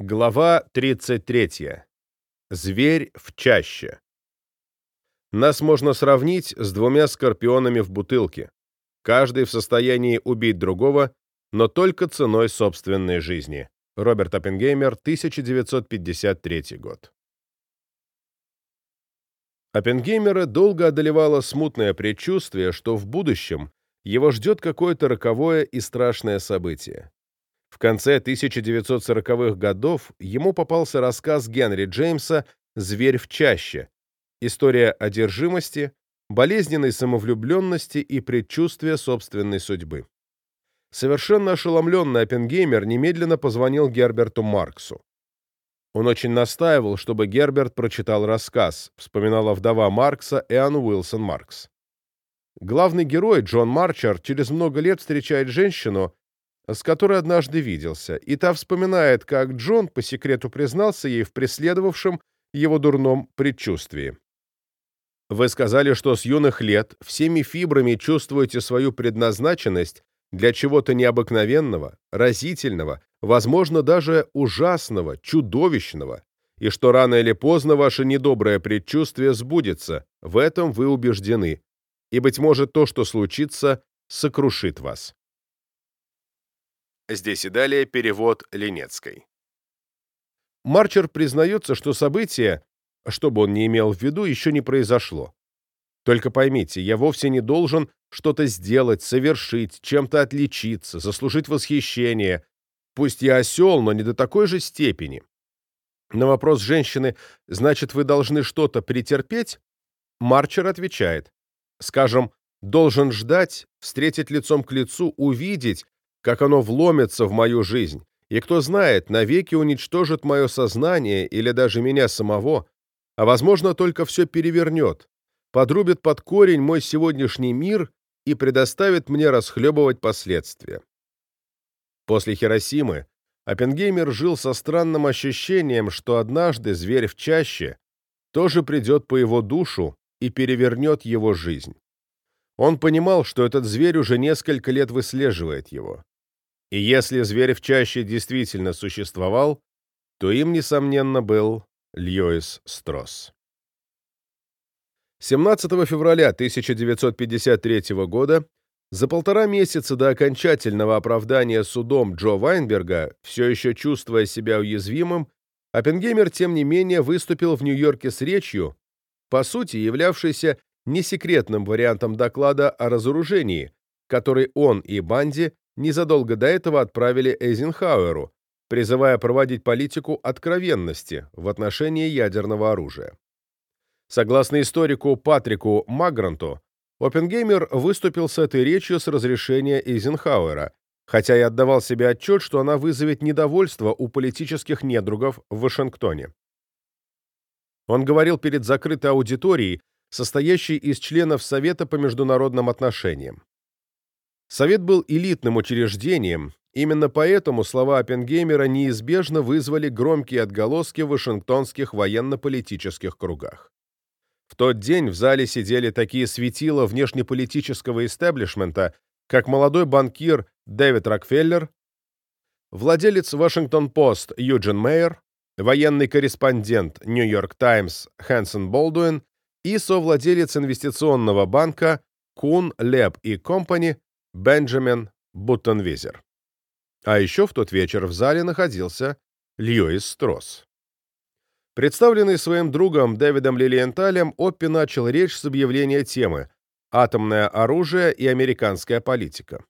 Глава 33. Зверь в чаще. Нас можно сравнить с двумя скорпионами в бутылке. Каждый в состоянии убить другого, но только ценой собственной жизни. Роберт Оппенгеймер, 1953 год. Оппенгеймера долго одолевало смутное предчувствие, что в будущем его ждет какое-то роковое и страшное событие. В конце 1940-х годов ему попался рассказ Генри Джеймса «Зверь в чаще», история одержимости, болезненной самовлюбленности и предчувствия собственной судьбы. Совершенно ошеломленный Оппенгеймер немедленно позвонил Герберту Марксу. Он очень настаивал, чтобы Герберт прочитал рассказ, вспоминала вдова Маркса Эан Уилсон Маркс. Главный герой Джон Марчер через много лет встречает женщину, с которой однажды виделся, и та вспоминает, как Джон по секрету признался ей в преследовавшем его дурном предчувствии. Вы сказали, что с юных лет всеми фибрами чувствуете свою предназначенность для чего-то необыкновенного, разительного, возможно, даже ужасного, чудовищного, и что рано или поздно ваше недоброе предчувствие сбудется, в этом вы убеждены, и, быть может, то, что случится, сокрушит вас. Здесь и далее перевод Ленецкой. Марчер признается, что событие, что бы он ни имел в виду, еще не произошло. Только поймите, я вовсе не должен что-то сделать, совершить, чем-то отличиться, заслужить восхищение. Пусть я осел, но не до такой же степени. На вопрос женщины «Значит, вы должны что-то претерпеть?» Марчер отвечает «Скажем, должен ждать, встретить лицом к лицу, увидеть, как оно вломится в мою жизнь, и кто знает, навеки уничтожит мое сознание или даже меня самого, а, возможно, только все перевернет, подрубит под корень мой сегодняшний мир и предоставит мне расхлебывать последствия. После Хиросимы Оппенгеймер жил со странным ощущением, что однажды зверь в чаще тоже придет по его душу и перевернет его жизнь. Он понимал, что этот зверь уже несколько лет выслеживает его. И если зверь в чаще действительно существовал, то им, несомненно, был Льюис Стросс. 17 февраля 1953 года, за полтора месяца до окончательного оправдания судом Джо Вайнберга, все еще чувствуя себя уязвимым, Оппенгеймер, тем не менее, выступил в Нью-Йорке с речью, по сути, являвшейся несекретным вариантом доклада о разоружении, который он и Банди незадолго до этого отправили Эйзенхауэру, призывая проводить политику откровенности в отношении ядерного оружия. Согласно историку Патрику Магранту, Оппенгеймер выступил с этой речью с разрешения Эйзенхауэра, хотя и отдавал себе отчет, что она вызовет недовольство у политических недругов в Вашингтоне. Он говорил перед закрытой аудиторией, состоящей из членов Совета по международным отношениям. Совет был элитным учреждением, именно поэтому слова Оппенгеймера неизбежно вызвали громкие отголоски в вашингтонских военно-политических кругах. В тот день в зале сидели такие светила внешнеполитического истеблишмента, как молодой банкир Дэвид Рокфеллер, владелец Вашингтон-Пост Юджин Мейер, военный корреспондент Нью-Йорк Таймс Хэнсон Болдуин и совладелец инвестиционного банка Кун, Леб и Компани Бенджамин Буттенвизер. А еще в тот вечер в зале находился Льюис Стросс. Представленный своим другом Дэвидом Лилиенталем, Оппи начал речь с объявления темы «Атомное оружие и американская политика».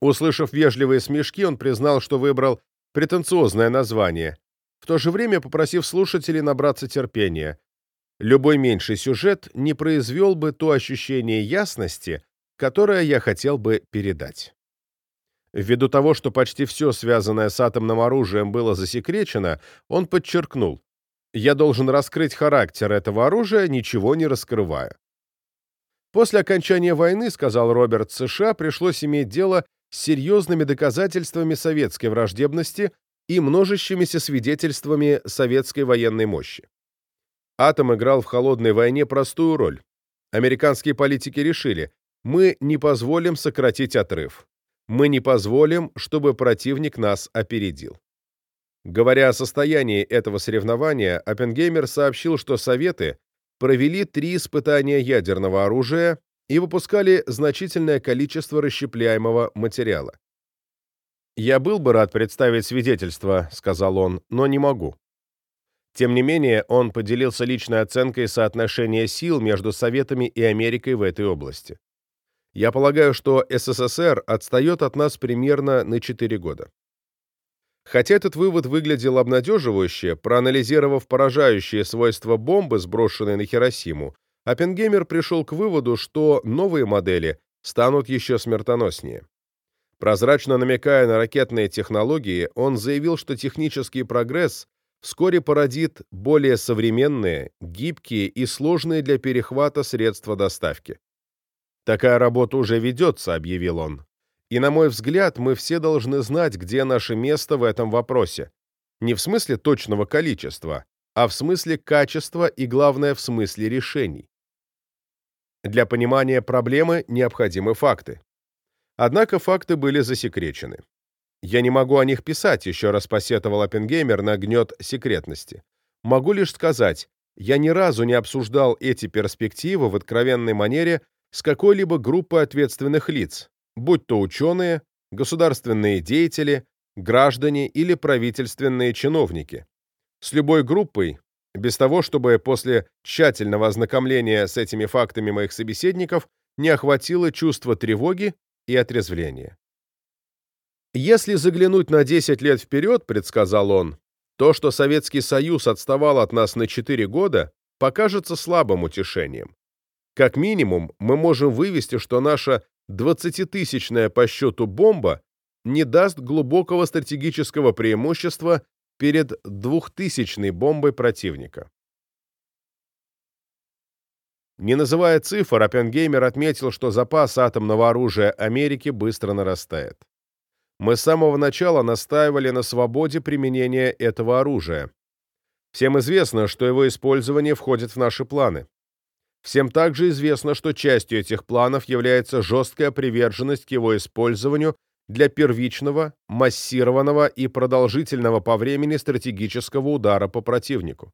Услышав вежливые смешки, он признал, что выбрал претенциозное название, в то же время попросив слушателей набраться терпения. Любой меньший сюжет не произвел бы то ощущение ясности, которое я хотел бы передать. Ввиду того, что почти все, связанное с атомным оружием, было засекречено, он подчеркнул, я должен раскрыть характер этого оружия, ничего не раскрывая. После окончания войны, сказал Роберт, США пришлось иметь дело с серьезными доказательствами советской враждебности и множащимися свидетельствами советской военной мощи. Атом играл в холодной войне простую роль. Американские политики решили, мы не позволим сократить отрыв. Мы не позволим, чтобы противник нас опередил. Говоря о состоянии этого соревнования, Оппенгеймер сообщил, что Советы провели три испытания ядерного оружия и выпускали значительное количество расщепляемого материала. «Я был бы рад представить свидетельство», — сказал он, — «но не могу». Тем не менее, он поделился личной оценкой соотношения сил между Советами и Америкой в этой области. Я полагаю, что СССР отстает от нас примерно на 4 года. Хотя этот вывод выглядел обнадеживающе, проанализировав поражающие свойства бомбы, сброшенной на Хиросиму, Оппенгеймер пришел к выводу, что новые модели станут еще смертоноснее. Прозрачно намекая на ракетные технологии, он заявил, что технический прогресс вскоре породит более современные, гибкие и сложные для перехвата средства доставки. «Такая работа уже ведется», — объявил он. «И, на мой взгляд, мы все должны знать, где наше место в этом вопросе. Не в смысле точного количества, а в смысле качества и, главное, в смысле решений. Для понимания проблемы необходимы факты. Однако факты были засекречены. Я не могу о них писать, еще раз посетовал Оппенгеймер на гнет секретности. Могу лишь сказать, я ни разу не обсуждал эти перспективы в откровенной манере с какой-либо группой ответственных лиц, будь то ученые, государственные деятели, граждане или правительственные чиновники. С любой группой, без того, чтобы после тщательного ознакомления с этими фактами моих собеседников не охватило чувство тревоги и отрезвления. Если заглянуть на 10 лет вперед, предсказал он, то, что Советский Союз отставал от нас на 4 года, покажется слабым утешением. Как минимум, мы можем вывести, что наша 20-тысячная по счету бомба не даст глубокого стратегического преимущества перед 2000-й бомбой противника. Не называя цифр, Оппенгеймер отметил, что запас атомного оружия Америки быстро нарастает. Мы с самого начала настаивали на свободе применения этого оружия. Всем известно, что его использование входит в наши планы. Всем также известно, что частью этих планов является жесткая приверженность к его использованию для первичного, массированного и продолжительного по времени стратегического удара по противнику.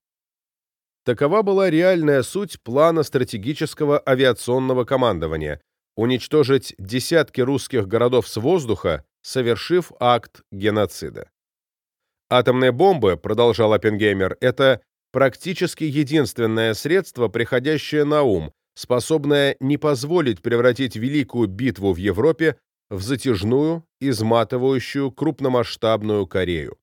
Такова была реальная суть плана стратегического авиационного командования – уничтожить десятки русских городов с воздуха совершив акт геноцида. Атомные бомбы, продолжал Оппенгеймер, это практически единственное средство, приходящее на ум, способное не позволить превратить великую битву в Европе в затяжную, изматывающую крупномасштабную Корею.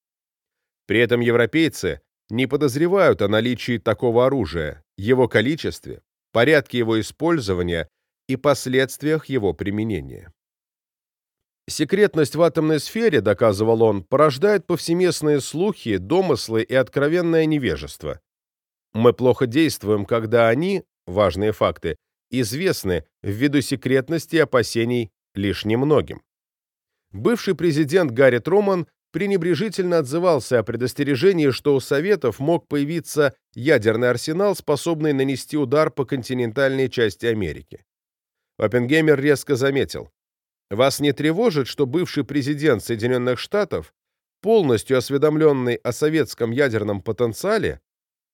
При этом европейцы не подозревают о наличии такого оружия, его количестве, порядке его использования и последствиях его применения. Секретность в атомной сфере, доказывал он, порождает повсеместные слухи, домыслы и откровенное невежество. Мы плохо действуем, когда они, важные факты, известны ввиду секретности и опасений лишь немногим. Бывший президент Гарри Труман пренебрежительно отзывался о предостережении, что у Советов мог появиться ядерный арсенал, способный нанести удар по континентальной части Америки. Оппенгеймер резко заметил, вас не тревожит, что бывший президент Соединенных Штатов, полностью осведомленный о советском ядерном потенциале,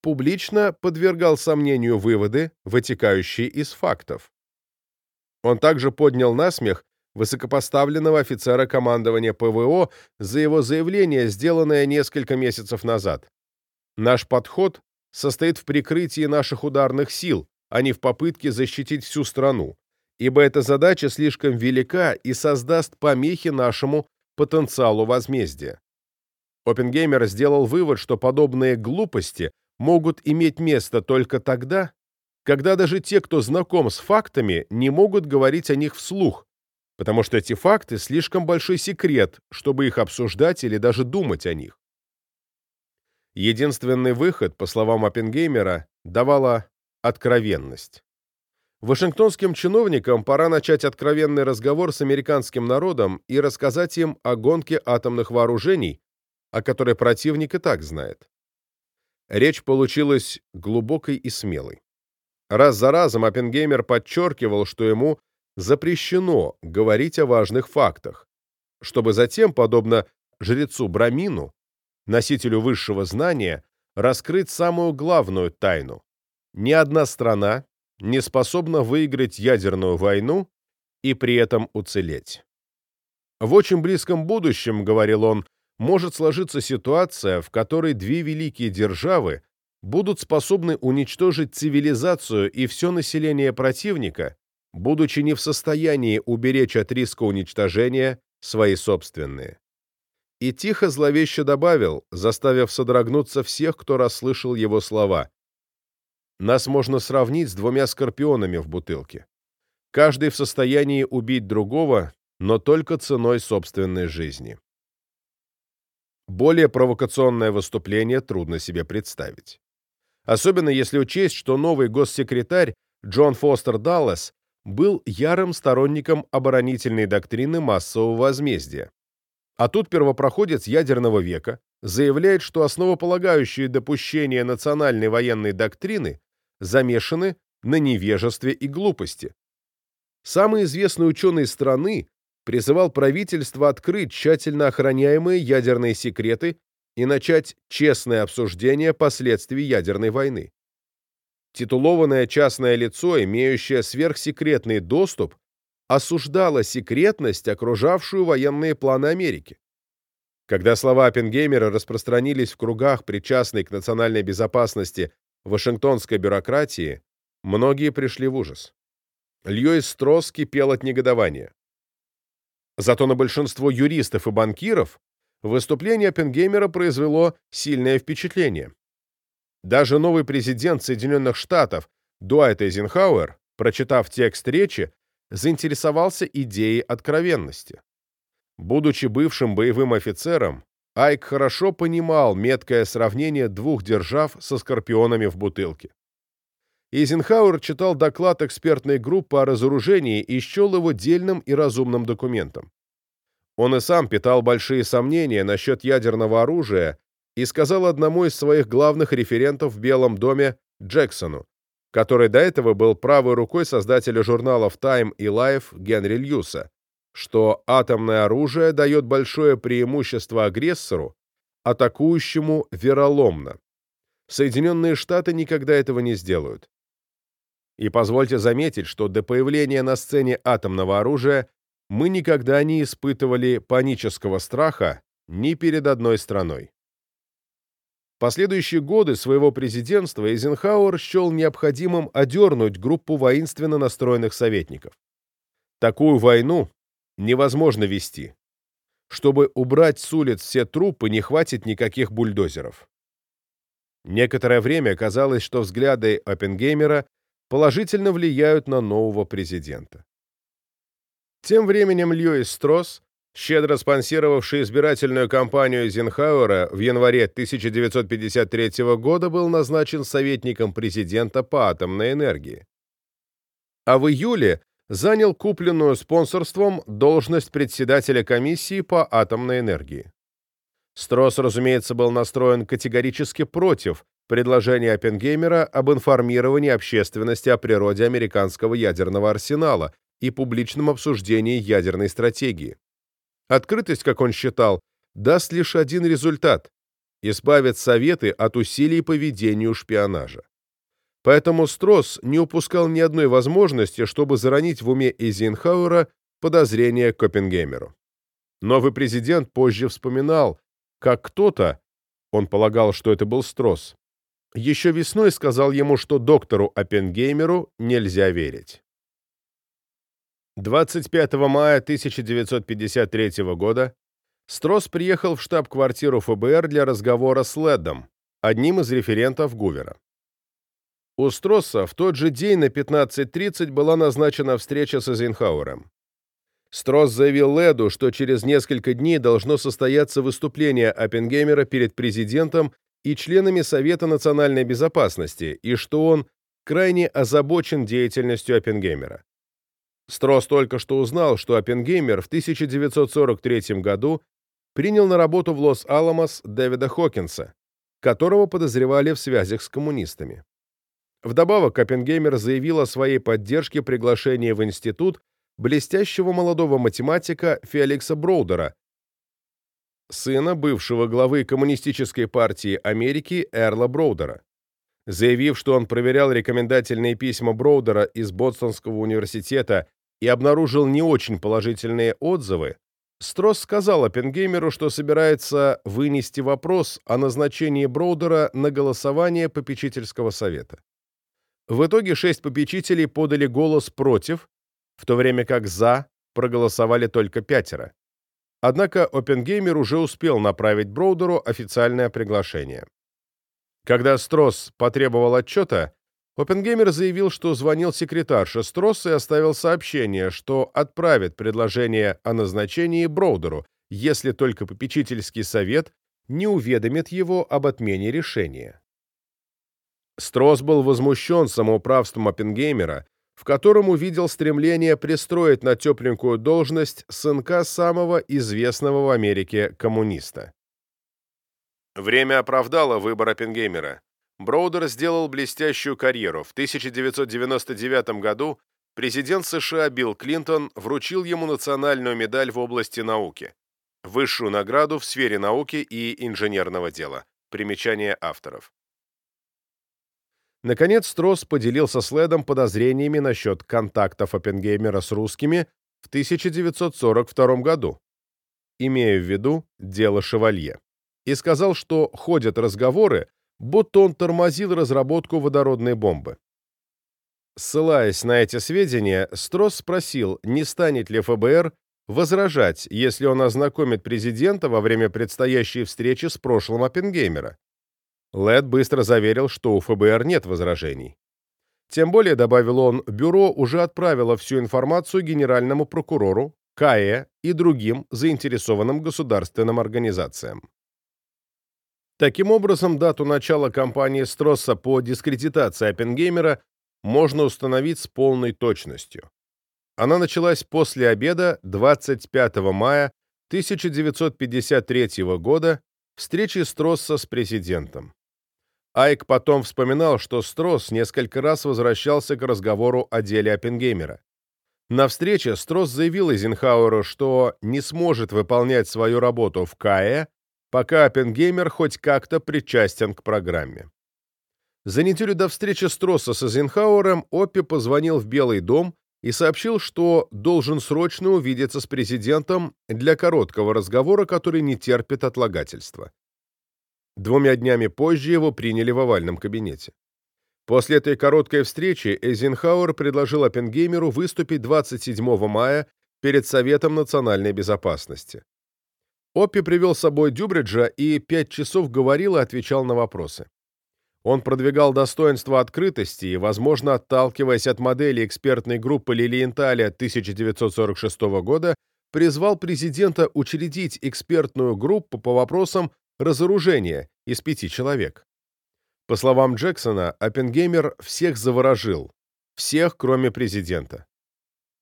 публично подвергал сомнению выводы, вытекающие из фактов. Он также поднял на смех высокопоставленного офицера командования ПВО за его заявление, сделанное несколько месяцев назад. Наш подход состоит в прикрытии наших ударных сил, а не в попытке защитить всю страну ибо эта задача слишком велика и создаст помехи нашему потенциалу возмездия. Оппенгеймер сделал вывод, что подобные глупости могут иметь место только тогда, когда даже те, кто знаком с фактами, не могут говорить о них вслух, потому что эти факты слишком большой секрет, чтобы их обсуждать или даже думать о них. Единственный выход, по словам Оппенгеймера, давала откровенность. Вашингтонским чиновникам пора начать откровенный разговор с американским народом и рассказать им о гонке атомных вооружений, о которой противник и так знает. Речь получилась глубокой и смелой. Раз за разом Оппенгеймер подчеркивал, что ему запрещено говорить о важных фактах, чтобы затем, подобно жрецу Брамину, носителю высшего знания, раскрыть самую главную тайну. Ни одна страна не способна выиграть ядерную войну и при этом уцелеть. В очень близком будущем, говорил он, может сложиться ситуация, в которой две великие державы будут способны уничтожить цивилизацию и все население противника, будучи не в состоянии уберечь от риска уничтожения свои собственные. И тихо зловеще добавил, заставив содрогнуться всех, кто расслышал его слова. Нас можно сравнить с двумя скорпионами в бутылке. Каждый в состоянии убить другого, но только ценой собственной жизни. Более провокационное выступление трудно себе представить. Особенно если учесть, что новый госсекретарь Джон Фостер Даллас был ярым сторонником оборонительной доктрины массового возмездия. А тут первопроходец ядерного века заявляет, что основополагающие допущения национальной военной доктрины замешаны на невежестве и глупости. Самый известный ученый страны призывал правительство открыть тщательно охраняемые ядерные секреты и начать честное обсуждение последствий ядерной войны. Титулованное частное лицо, имеющее сверхсекретный доступ, осуждало секретность, окружавшую военные планы Америки. Когда слова Оппенгеймера распространились в кругах, причастной к национальной безопасности вашингтонской бюрократии, многие пришли в ужас. Льюис Стросс кипел от негодования. Зато на большинство юристов и банкиров выступление Оппенгеймера произвело сильное впечатление. Даже новый президент Соединенных Штатов Дуайт Эйзенхауэр, прочитав текст речи, заинтересовался идеей откровенности. Будучи бывшим боевым офицером, Айк хорошо понимал меткое сравнение двух держав со скорпионами в бутылке. Эйзенхауэр читал доклад экспертной группы о разоружении и счел его дельным и разумным документом. Он и сам питал большие сомнения насчет ядерного оружия и сказал одному из своих главных референтов в Белом доме Джексону, который до этого был правой рукой создателя журналов Time и Life Генри Льюса, что атомное оружие дает большое преимущество агрессору, атакующему вероломно. Соединенные Штаты никогда этого не сделают. И позвольте заметить, что до появления на сцене атомного оружия мы никогда не испытывали панического страха ни перед одной страной последующие годы своего президентства Эйзенхауэр счел необходимым одернуть группу воинственно настроенных советников. Такую войну невозможно вести. Чтобы убрать с улиц все трупы, не хватит никаких бульдозеров. Некоторое время казалось, что взгляды Оппенгеймера положительно влияют на нового президента. Тем временем Льюис Стросс щедро спонсировавший избирательную кампанию Зинхауэра в январе 1953 года, был назначен советником президента по атомной энергии. А в июле занял купленную спонсорством должность председателя комиссии по атомной энергии. Стросс, разумеется, был настроен категорически против предложения Оппенгеймера об информировании общественности о природе американского ядерного арсенала и публичном обсуждении ядерной стратегии. Открытость, как он считал, даст лишь один результат – избавит Советы от усилий по ведению шпионажа. Поэтому Стросс не упускал ни одной возможности, чтобы заронить в уме Эйзенхауэра подозрения к Оппенгеймеру. Новый президент позже вспоминал, как кто-то, он полагал, что это был Стросс, еще весной сказал ему, что доктору Оппенгеймеру нельзя верить. 25 мая 1953 года Стросс приехал в штаб-квартиру ФБР для разговора с Леддом, одним из референтов Гувера. У Стросса в тот же день на 15.30 была назначена встреча с Эйзенхауэром. Стросс заявил Леду, что через несколько дней должно состояться выступление Оппенгеймера перед президентом и членами Совета национальной безопасности, и что он крайне озабочен деятельностью Оппенгеймера. Стросс только что узнал, что Оппенгеймер в 1943 году принял на работу в Лос-Аламос Дэвида Хокинса, которого подозревали в связях с коммунистами. Вдобавок, Оппенгеймер заявил о своей поддержке приглашения в институт блестящего молодого математика Феликса Броудера, сына бывшего главы Коммунистической партии Америки Эрла Броудера. Заявив, что он проверял рекомендательные письма Броудера из Бостонского университета и обнаружил не очень положительные отзывы, Стросс сказал Оппенгеймеру, что собирается вынести вопрос о назначении Броудера на голосование попечительского совета. В итоге шесть попечителей подали голос против, в то время как «за» проголосовали только пятеро. Однако Оппенгеймер уже успел направить Броудеру официальное приглашение. Когда Стросс потребовал отчета, Оппенгеймер заявил, что звонил секретарше Стросса и оставил сообщение, что отправит предложение о назначении Броудеру, если только попечительский совет не уведомит его об отмене решения. Стросс был возмущен самоуправством Оппенгеймера, в котором увидел стремление пристроить на тепленькую должность сынка самого известного в Америке коммуниста. Время оправдало выбор Оппенгеймера. Броудер сделал блестящую карьеру. В 1999 году президент США Билл Клинтон вручил ему национальную медаль в области науки, высшую награду в сфере науки и инженерного дела. Примечание авторов. Наконец, Стросс поделился с Ледом подозрениями насчет контактов Оппенгеймера с русскими в 1942 году, имея в виду дело Шевалье, и сказал, что ходят разговоры, будто он тормозил разработку водородной бомбы. Ссылаясь на эти сведения, Стросс спросил, не станет ли ФБР возражать, если он ознакомит президента во время предстоящей встречи с прошлым Оппенгеймера. Лед быстро заверил, что у ФБР нет возражений. Тем более, добавил он, бюро уже отправило всю информацию генеральному прокурору, КАЭ и другим заинтересованным государственным организациям. Таким образом, дату начала кампании Стросса по дискредитации Оппенгеймера можно установить с полной точностью. Она началась после обеда 25 мая 1953 года встречи Стросса с президентом. Айк потом вспоминал, что Стросс несколько раз возвращался к разговору о деле Оппенгеймера. На встрече Стросс заявил Эйзенхауэру, что не сможет выполнять свою работу в КАЭ, пока Оппенгеймер хоть как-то причастен к программе. За неделю до встречи Стросса с Эйзенхауэром Оппи позвонил в Белый дом и сообщил, что должен срочно увидеться с президентом для короткого разговора, который не терпит отлагательства. Двумя днями позже его приняли в овальном кабинете. После этой короткой встречи Эйзенхауэр предложил Оппенгеймеру выступить 27 мая перед Советом национальной безопасности. Оппи привел с собой Дюбриджа и пять часов говорил и отвечал на вопросы. Он продвигал достоинство открытости и, возможно, отталкиваясь от модели экспертной группы Лилиенталя 1946 года, призвал президента учредить экспертную группу по вопросам разоружения из пяти человек. По словам Джексона, Оппенгеймер всех заворожил, всех, кроме президента.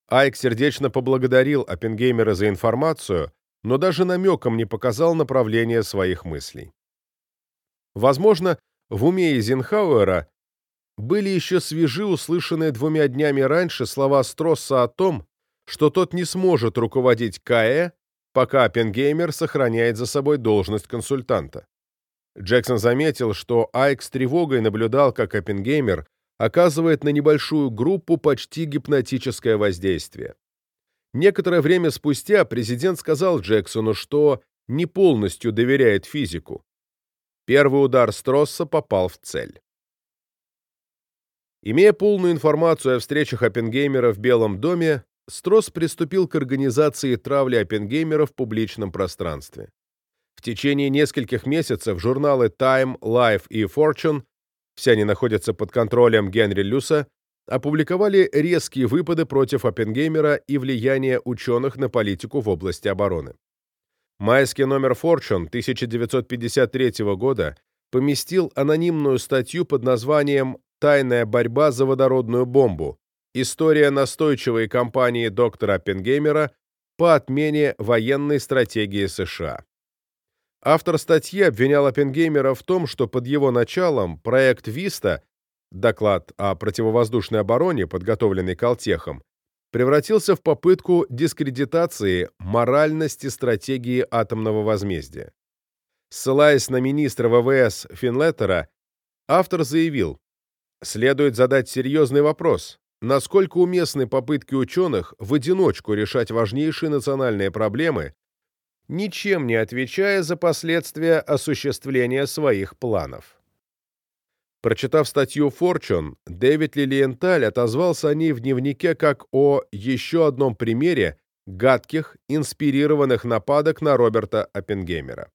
Айк сердечно поблагодарил Оппенгеймера за информацию, но даже намеком не показал направление своих мыслей. Возможно, в уме Эйзенхауэра были еще свежи услышанные двумя днями раньше слова Стросса о том, что тот не сможет руководить КАЭ пока Оппенгеймер сохраняет за собой должность консультанта. Джексон заметил, что Айк с тревогой наблюдал, как Оппенгеймер оказывает на небольшую группу почти гипнотическое воздействие. Некоторое время спустя президент сказал Джексону, что не полностью доверяет физику. Первый удар Стросса попал в цель. Имея полную информацию о встречах Оппенгеймера в Белом доме, Стросс приступил к организации травли Оппенгеймера в публичном пространстве. В течение нескольких месяцев журналы Time, Life и Fortune, все они находятся под контролем Генри Люса, опубликовали резкие выпады против Оппенгеймера и влияния ученых на политику в области обороны. Майский номер Fortune 1953 года поместил анонимную статью под названием «Тайная борьба за водородную бомбу», История настойчивой кампании доктора Оппенгеймера по отмене военной стратегии США. Автор статьи обвинял Оппенгеймера в том, что под его началом проект «Виста» доклад о противовоздушной обороне, подготовленный Калтехом, превратился в попытку дискредитации моральности стратегии атомного возмездия. Ссылаясь на министра ВВС Финлеттера, автор заявил, следует задать серьезный вопрос, насколько уместны попытки ученых в одиночку решать важнейшие национальные проблемы, ничем не отвечая за последствия осуществления своих планов. Прочитав статью Fortune, Дэвид Лилиенталь отозвался о ней в дневнике как о еще одном примере гадких, инспирированных нападок на Роберта Оппенгеймера.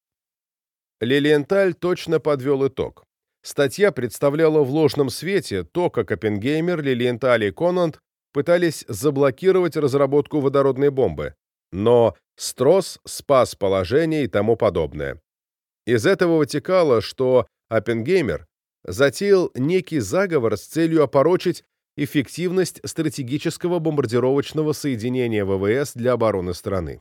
Лилиенталь точно подвел итог. Статья представляла в ложном свете то, как Оппенгеймер, Лилиенталь и Конант пытались заблокировать разработку водородной бомбы, но Стросс спас положение и тому подобное. Из этого вытекало, что Оппенгеймер затеял некий заговор с целью опорочить эффективность стратегического бомбардировочного соединения ВВС для обороны страны.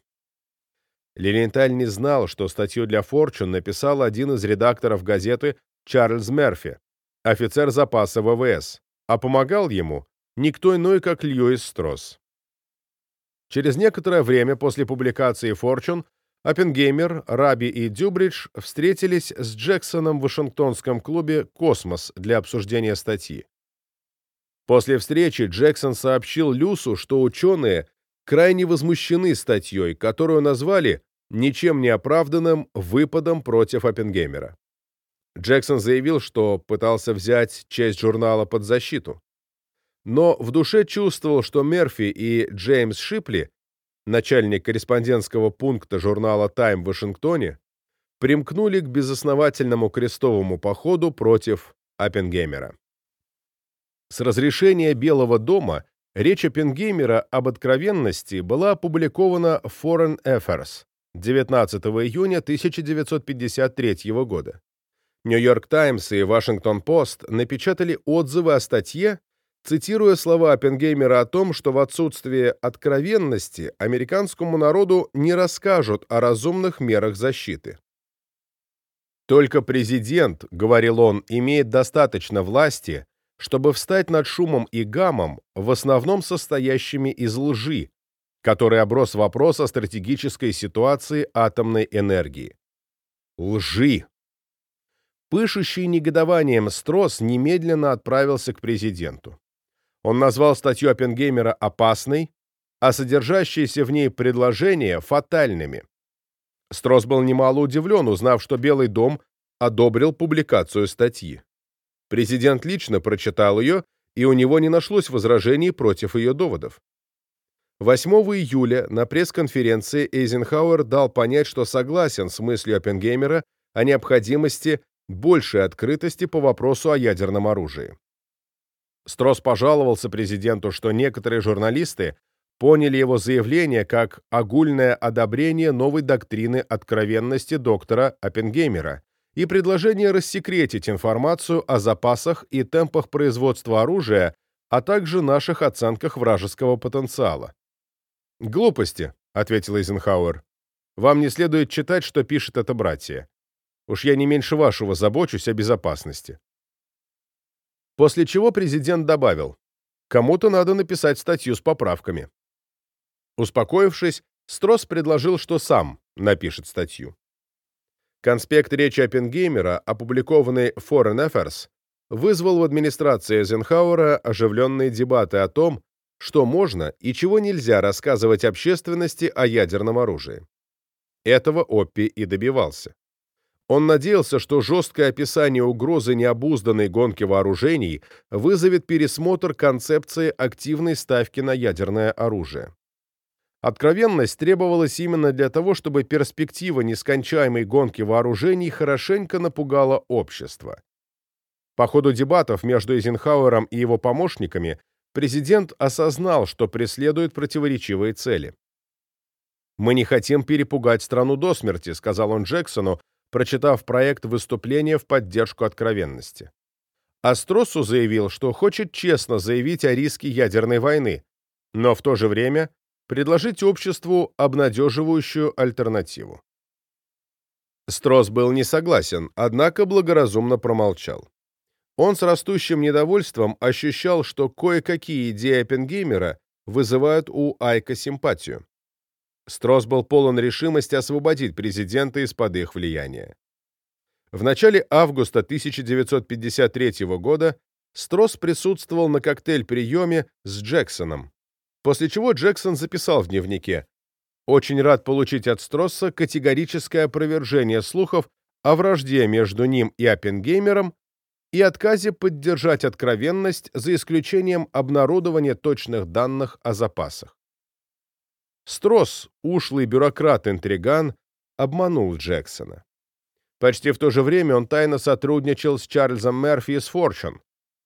Лилиенталь не знал, что статью для Fortune написал один из редакторов газеты Чарльз Мерфи, офицер запаса ВВС, а помогал ему никто иной, как Льюис Стросс. Через некоторое время после публикации Fortune Оппенгеймер, Раби и Дюбридж встретились с Джексоном в Вашингтонском клубе «Космос» для обсуждения статьи. После встречи Джексон сообщил Люсу, что ученые крайне возмущены статьей, которую назвали ничем не оправданным выпадом против Оппенгеймера. Джексон заявил, что пытался взять часть журнала под защиту. Но в душе чувствовал, что Мерфи и Джеймс Шипли начальник корреспондентского пункта журнала «Тайм» в Вашингтоне, примкнули к безосновательному крестовому походу против Оппенгеймера. С разрешения Белого дома речь Оппенгеймера об откровенности была опубликована в Foreign Affairs 19 июня 1953 года. Нью-Йорк Таймс и Вашингтон Пост напечатали отзывы о статье, цитируя слова Оппенгеймера о том, что в отсутствие откровенности американскому народу не расскажут о разумных мерах защиты. Только президент, говорил он, имеет достаточно власти, чтобы встать над шумом и гамом, в основном состоящими из лжи, который оброс вопрос о стратегической ситуации атомной энергии. Лжи. Пышущий негодованием Строс немедленно отправился к президенту. Он назвал статью Оппенгеймера опасной, а содержащиеся в ней предложения фатальными. Стросс был немало удивлен, узнав, что Белый дом одобрил публикацию статьи. Президент лично прочитал ее, и у него не нашлось возражений против ее доводов. 8 июля на пресс-конференции Эйзенхауэр дал понять, что согласен с мыслью Оппенгеймера о необходимости большей открытости по вопросу о ядерном оружии. Строс пожаловался президенту, что некоторые журналисты поняли его заявление как огульное одобрение новой доктрины откровенности доктора Оппенгеймера и предложение рассекретить информацию о запасах и темпах производства оружия, а также наших оценках вражеского потенциала. «Глупости», — ответил Эйзенхауэр. «Вам не следует читать, что пишет это братья. Уж я не меньше вашего забочусь о безопасности». После чего президент добавил, кому-то надо написать статью с поправками. Успокоившись, Стросс предложил, что сам напишет статью. Конспект речи Оппенгеймера, опубликованный Foreign Affairs, вызвал в администрации Эйзенхауэра оживленные дебаты о том, что можно и чего нельзя рассказывать общественности о ядерном оружии. Этого Оппи и добивался. Он надеялся, что жесткое описание угрозы необузданной гонки вооружений вызовет пересмотр концепции активной ставки на ядерное оружие. Откровенность требовалась именно для того, чтобы перспектива нескончаемой гонки вооружений хорошенько напугала общество. По ходу дебатов между Эйзенхауэром и его помощниками президент осознал, что преследует противоречивые цели. «Мы не хотим перепугать страну до смерти», — сказал он Джексону, прочитав проект выступления в поддержку откровенности. Астроссу заявил, что хочет честно заявить о риске ядерной войны, но в то же время предложить обществу обнадеживающую альтернативу. Стросс был не согласен, однако благоразумно промолчал. Он с растущим недовольством ощущал, что кое-какие идеи Оппенгеймера вызывают у Айка симпатию. Стросс был полон решимости освободить президента из-под их влияния. В начале августа 1953 года Стросс присутствовал на коктейль-приеме с Джексоном, после чего Джексон записал в дневнике «Очень рад получить от Стросса категорическое опровержение слухов о вражде между ним и Оппенгеймером и отказе поддержать откровенность за исключением обнародования точных данных о запасах. Стросс, ушлый бюрократ-интриган, обманул Джексона. Почти в то же время он тайно сотрудничал с Чарльзом Мерфи из Fortune,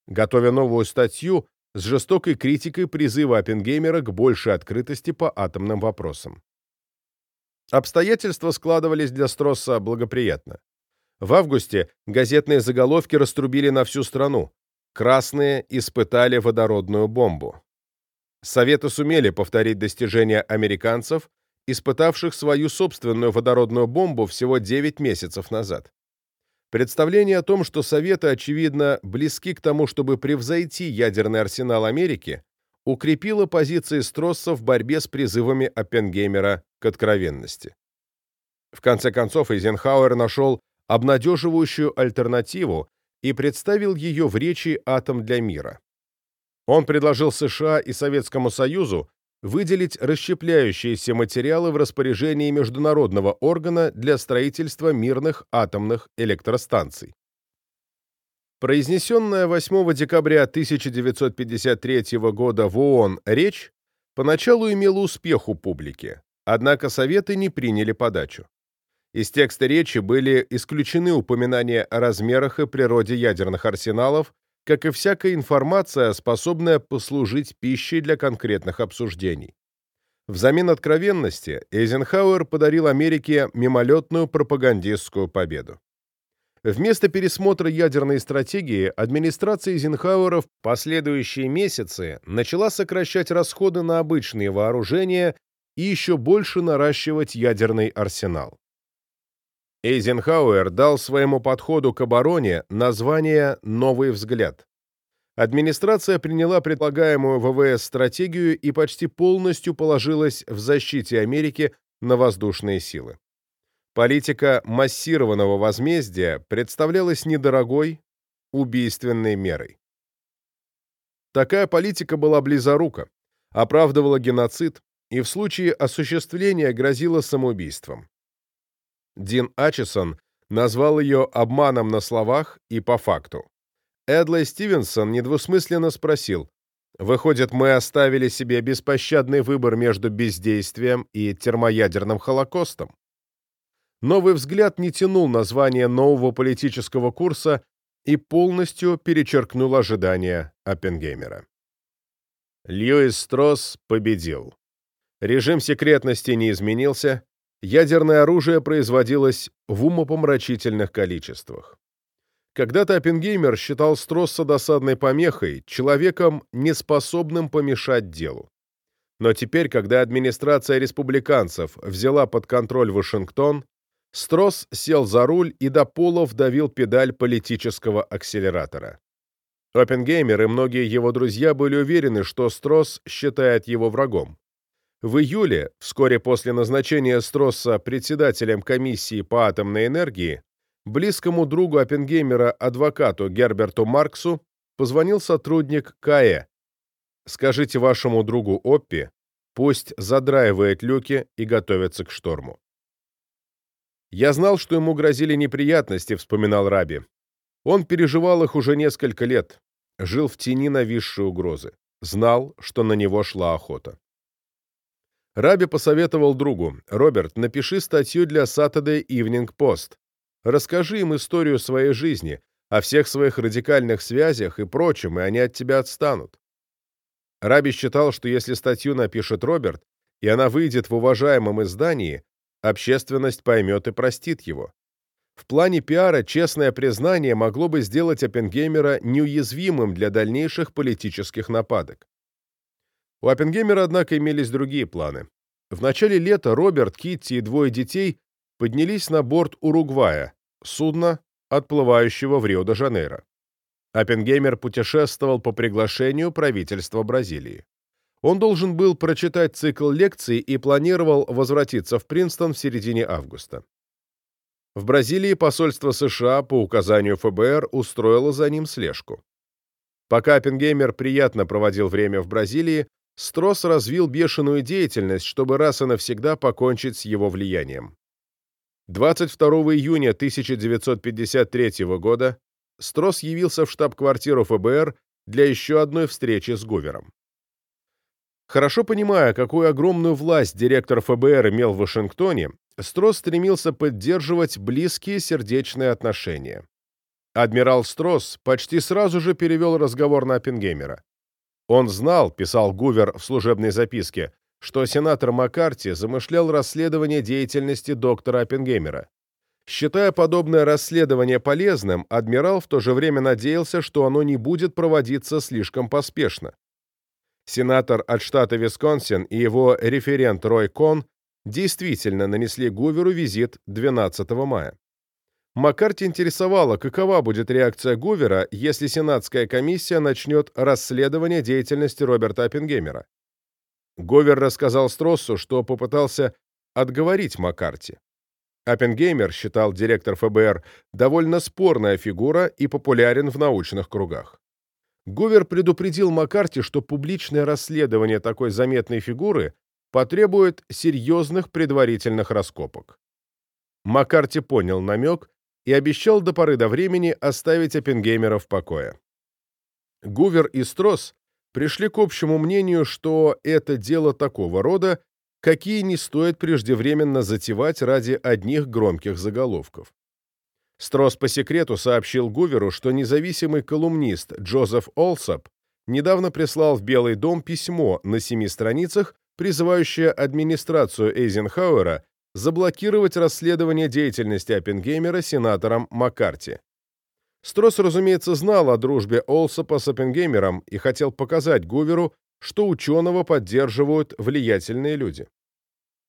готовя новую статью с жестокой критикой призыва Оппенгеймера к большей открытости по атомным вопросам. Обстоятельства складывались для Стросса благоприятно. В августе газетные заголовки раструбили на всю страну. Красные испытали водородную бомбу. Советы сумели повторить достижения американцев, испытавших свою собственную водородную бомбу всего 9 месяцев назад. Представление о том, что Советы, очевидно, близки к тому, чтобы превзойти ядерный арсенал Америки, укрепило позиции Стросса в борьбе с призывами Оппенгеймера к откровенности. В конце концов, Эйзенхауэр нашел обнадеживающую альтернативу и представил ее в речи «Атом для мира». Он предложил США и Советскому Союзу выделить расщепляющиеся материалы в распоряжении международного органа для строительства мирных атомных электростанций. Произнесенная 8 декабря 1953 года в ООН речь поначалу имела успех у публики, однако Советы не приняли подачу. Из текста речи были исключены упоминания о размерах и природе ядерных арсеналов как и всякая информация, способная послужить пищей для конкретных обсуждений. Взамен откровенности Эйзенхауэр подарил Америке мимолетную пропагандистскую победу. Вместо пересмотра ядерной стратегии администрация Эйзенхауэра в последующие месяцы начала сокращать расходы на обычные вооружения и еще больше наращивать ядерный арсенал. Эйзенхауэр дал своему подходу к обороне название «Новый взгляд». Администрация приняла предлагаемую ВВС стратегию и почти полностью положилась в защите Америки на воздушные силы. Политика массированного возмездия представлялась недорогой, убийственной мерой. Такая политика была близорука, оправдывала геноцид и в случае осуществления грозила самоубийством. Дин Ачесон назвал ее обманом на словах и по факту. Эдлай Стивенсон недвусмысленно спросил, «Выходит, мы оставили себе беспощадный выбор между бездействием и термоядерным холокостом?» Новый взгляд не тянул название нового политического курса и полностью перечеркнул ожидания Оппенгеймера. Льюис Стросс победил. Режим секретности не изменился, ядерное оружие производилось в умопомрачительных количествах. Когда-то Оппенгеймер считал Стросса досадной помехой, человеком, неспособным помешать делу. Но теперь, когда администрация республиканцев взяла под контроль Вашингтон, Стросс сел за руль и до пола вдавил педаль политического акселератора. Оппенгеймер и многие его друзья были уверены, что Стросс считает его врагом. В июле, вскоре после назначения Стросса председателем комиссии по атомной энергии, близкому другу Оппенгеймера, адвокату Герберту Марксу, позвонил сотрудник КАЭ. «Скажите вашему другу Оппи, пусть задраивает люки и готовится к шторму». «Я знал, что ему грозили неприятности», — вспоминал Раби. Он переживал их уже несколько лет, жил в тени нависшей угрозы, знал, что на него шла охота. Раби посоветовал другу, «Роберт, напиши статью для Saturday Evening Post. Расскажи им историю своей жизни, о всех своих радикальных связях и прочем, и они от тебя отстанут». Раби считал, что если статью напишет Роберт, и она выйдет в уважаемом издании, общественность поймет и простит его. В плане пиара честное признание могло бы сделать Оппенгеймера неуязвимым для дальнейших политических нападок. У Оппенгеймера, однако, имелись другие планы. В начале лета Роберт, Китти и двое детей поднялись на борт Уругвая, судна, отплывающего в Рио-де-Жанейро. Оппенгеймер путешествовал по приглашению правительства Бразилии. Он должен был прочитать цикл лекций и планировал возвратиться в Принстон в середине августа. В Бразилии посольство США по указанию ФБР устроило за ним слежку. Пока Оппенгеймер приятно проводил время в Бразилии, Стросс развил бешеную деятельность, чтобы раз и навсегда покончить с его влиянием. 22 июня 1953 года Стросс явился в штаб-квартиру ФБР для еще одной встречи с Гувером. Хорошо понимая, какую огромную власть директор ФБР имел в Вашингтоне, Стросс стремился поддерживать близкие сердечные отношения. Адмирал Стросс почти сразу же перевел разговор на Оппенгеймера. Он знал, писал Гувер в служебной записке, что сенатор Маккарти замышлял расследование деятельности доктора Оппенгеймера. Считая подобное расследование полезным, адмирал в то же время надеялся, что оно не будет проводиться слишком поспешно сенатор от штата Висконсин и его референт Рой Кон действительно нанесли Гуверу визит 12 мая. Маккарти интересовало, какова будет реакция Гувера, если Сенатская комиссия начнет расследование деятельности Роберта Оппенгеймера. Гувер рассказал Строссу, что попытался отговорить Маккарти. Оппенгеймер, считал директор ФБР, довольно спорная фигура и популярен в научных кругах. Говер предупредил Маккарти, что публичное расследование такой заметной фигуры потребует серьезных предварительных раскопок. Маккарти понял намек и обещал до поры до времени оставить Оппенгеймера в покое. Гувер и Стросс пришли к общему мнению, что это дело такого рода, какие не стоит преждевременно затевать ради одних громких заголовков. Строс по секрету сообщил Гуверу, что независимый колумнист Джозеф Олсоп недавно прислал в Белый дом письмо на семи страницах, призывающее администрацию Эйзенхауэра заблокировать расследование деятельности Оппенгеймера сенатором Маккарти. Строс, разумеется, знал о дружбе Олсопа с Оппенгеймером и хотел показать Гуверу, что ученого поддерживают влиятельные люди.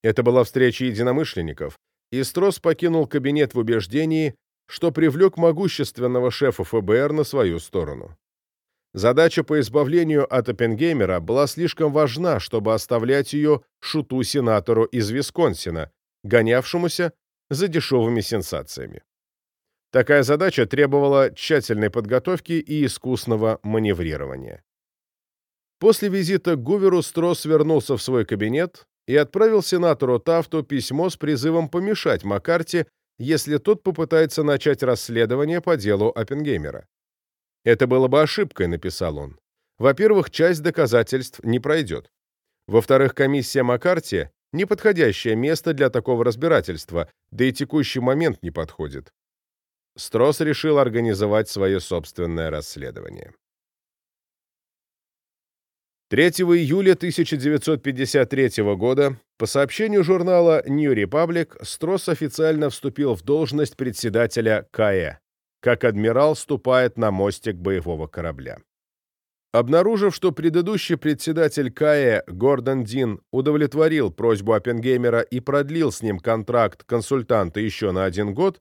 Это была встреча единомышленников, и Строс покинул кабинет в убеждении, что привлек могущественного шефа ФБР на свою сторону. Задача по избавлению от Оппенгеймера была слишком важна, чтобы оставлять ее шуту-сенатору из Висконсина, гонявшемуся за дешевыми сенсациями. Такая задача требовала тщательной подготовки и искусного маневрирования. После визита к Гуверу Стросс вернулся в свой кабинет и отправил сенатору Тафту письмо с призывом помешать Маккарти если тот попытается начать расследование по делу Оппенгеймера. Это было бы ошибкой, написал он. Во-первых, часть доказательств не пройдет. Во-вторых, комиссия Маккарти – неподходящее место для такого разбирательства, да и текущий момент не подходит. Стросс решил организовать свое собственное расследование. 3 июля 1953 года по сообщению журнала New Republic Стросс официально вступил в должность председателя КАЭ, как адмирал ступает на мостик боевого корабля. Обнаружив, что предыдущий председатель КАЭ Гордон Дин удовлетворил просьбу Оппенгеймера и продлил с ним контракт консультанта еще на один год,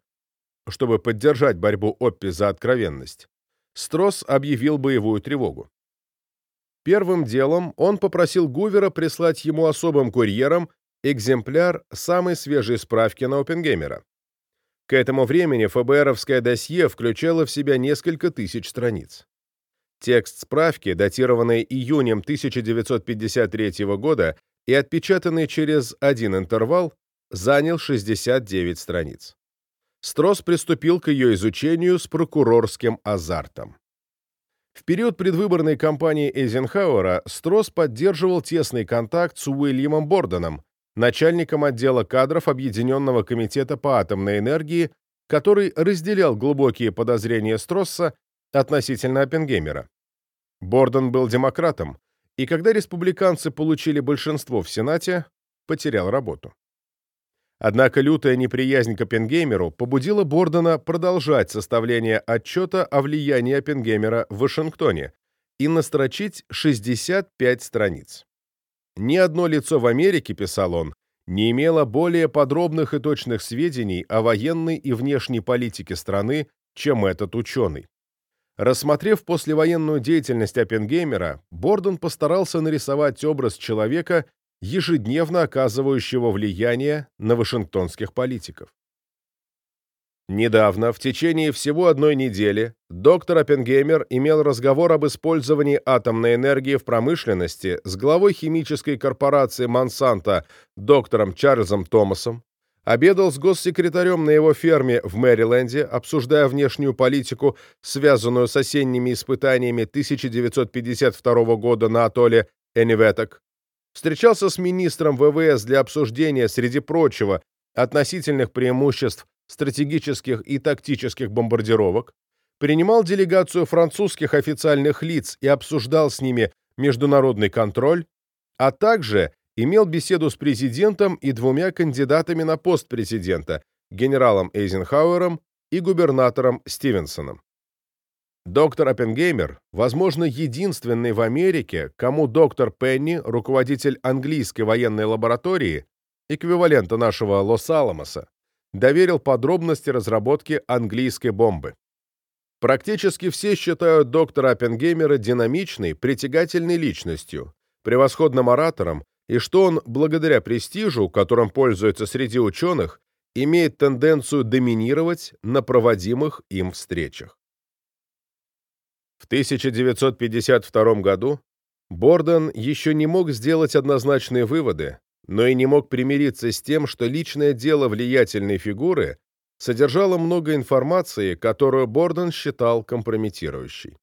чтобы поддержать борьбу Оппи за откровенность, Стросс объявил боевую тревогу. Первым делом он попросил Гувера прислать ему особым курьером экземпляр самой свежей справки на Оппенгеймера. К этому времени ФБРовское досье включало в себя несколько тысяч страниц. Текст справки, датированный июнем 1953 года и отпечатанный через один интервал, занял 69 страниц. Стросс приступил к ее изучению с прокурорским азартом. В период предвыборной кампании Эйзенхауэра Стросс поддерживал тесный контакт с Уильямом Бордоном, начальником отдела кадров Объединенного комитета по атомной энергии, который разделял глубокие подозрения Стросса относительно Оппенгеймера. Бордон был демократом, и когда республиканцы получили большинство в Сенате, потерял работу. Однако лютая неприязнь к Оппенгеймеру побудила Бордона продолжать составление отчета о влиянии Оппенгеймера в Вашингтоне и настрочить 65 страниц. «Ни одно лицо в Америке, — писал он, — не имело более подробных и точных сведений о военной и внешней политике страны, чем этот ученый. Рассмотрев послевоенную деятельность Оппенгеймера, Борден постарался нарисовать образ человека, ежедневно оказывающего влияние на вашингтонских политиков. Недавно, в течение всего одной недели, доктор Оппенгеймер имел разговор об использовании атомной энергии в промышленности с главой химической корпорации Монсанто доктором Чарльзом Томасом, обедал с госсекретарем на его ферме в Мэриленде, обсуждая внешнюю политику, связанную с осенними испытаниями 1952 года на атолле Эневеток, встречался с министром ВВС для обсуждения, среди прочего, относительных преимуществ стратегических и тактических бомбардировок, принимал делегацию французских официальных лиц и обсуждал с ними международный контроль, а также имел беседу с президентом и двумя кандидатами на пост президента, генералом Эйзенхауэром и губернатором Стивенсоном. Доктор Оппенгеймер, возможно, единственный в Америке, кому доктор Пенни, руководитель английской военной лаборатории, эквивалента нашего Лос-Аламоса, доверил подробности разработки английской бомбы. Практически все считают доктора Оппенгеймера динамичной, притягательной личностью, превосходным оратором, и что он, благодаря престижу, которым пользуется среди ученых, имеет тенденцию доминировать на проводимых им встречах. В 1952 году Борден еще не мог сделать однозначные выводы, но и не мог примириться с тем, что личное дело влиятельной фигуры содержало много информации, которую Борден считал компрометирующей.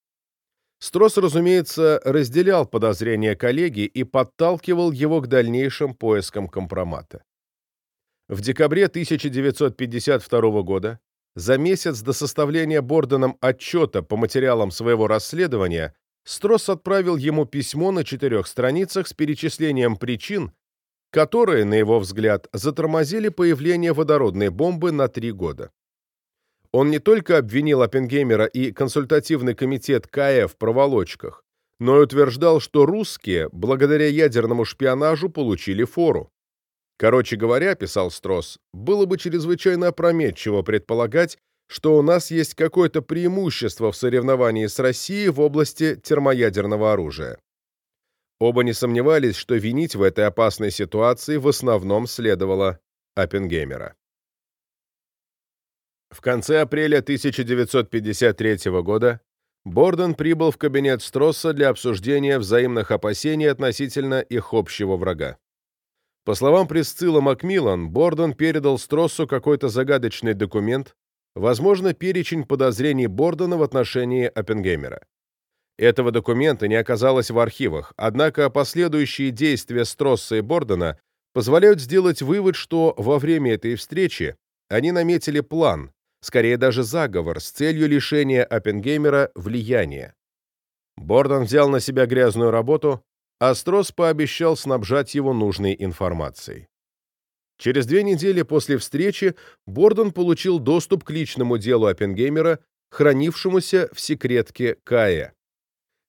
Стросс, разумеется, разделял подозрения коллеги и подталкивал его к дальнейшим поискам компромата. В декабре 1952 года, за месяц до составления Борденом отчета по материалам своего расследования, Стросс отправил ему письмо на четырех страницах с перечислением причин, которые, на его взгляд, затормозили появление водородной бомбы на три года. Он не только обвинил Оппенгеймера и консультативный комитет КАЭ в проволочках, но и утверждал, что русские, благодаря ядерному шпионажу, получили фору. Короче говоря, писал Стросс, было бы чрезвычайно опрометчиво предполагать, что у нас есть какое-то преимущество в соревновании с Россией в области термоядерного оружия. Оба не сомневались, что винить в этой опасной ситуации в основном следовало Оппенгеймера. В конце апреля 1953 года Борден прибыл в кабинет Стросса для обсуждения взаимных опасений относительно их общего врага. По словам Присцилла Макмиллан, Борден передал Строссу какой-то загадочный документ, возможно, перечень подозрений Бордена в отношении Оппенгеймера. Этого документа не оказалось в архивах, однако последующие действия Стросса и Бордена позволяют сделать вывод, что во время этой встречи они наметили план, скорее даже заговор, с целью лишения Оппенгеймера влияния. Борден взял на себя грязную работу, а Стросс пообещал снабжать его нужной информацией. Через две недели после встречи Борден получил доступ к личному делу Оппенгеймера, хранившемуся в секретке Кая.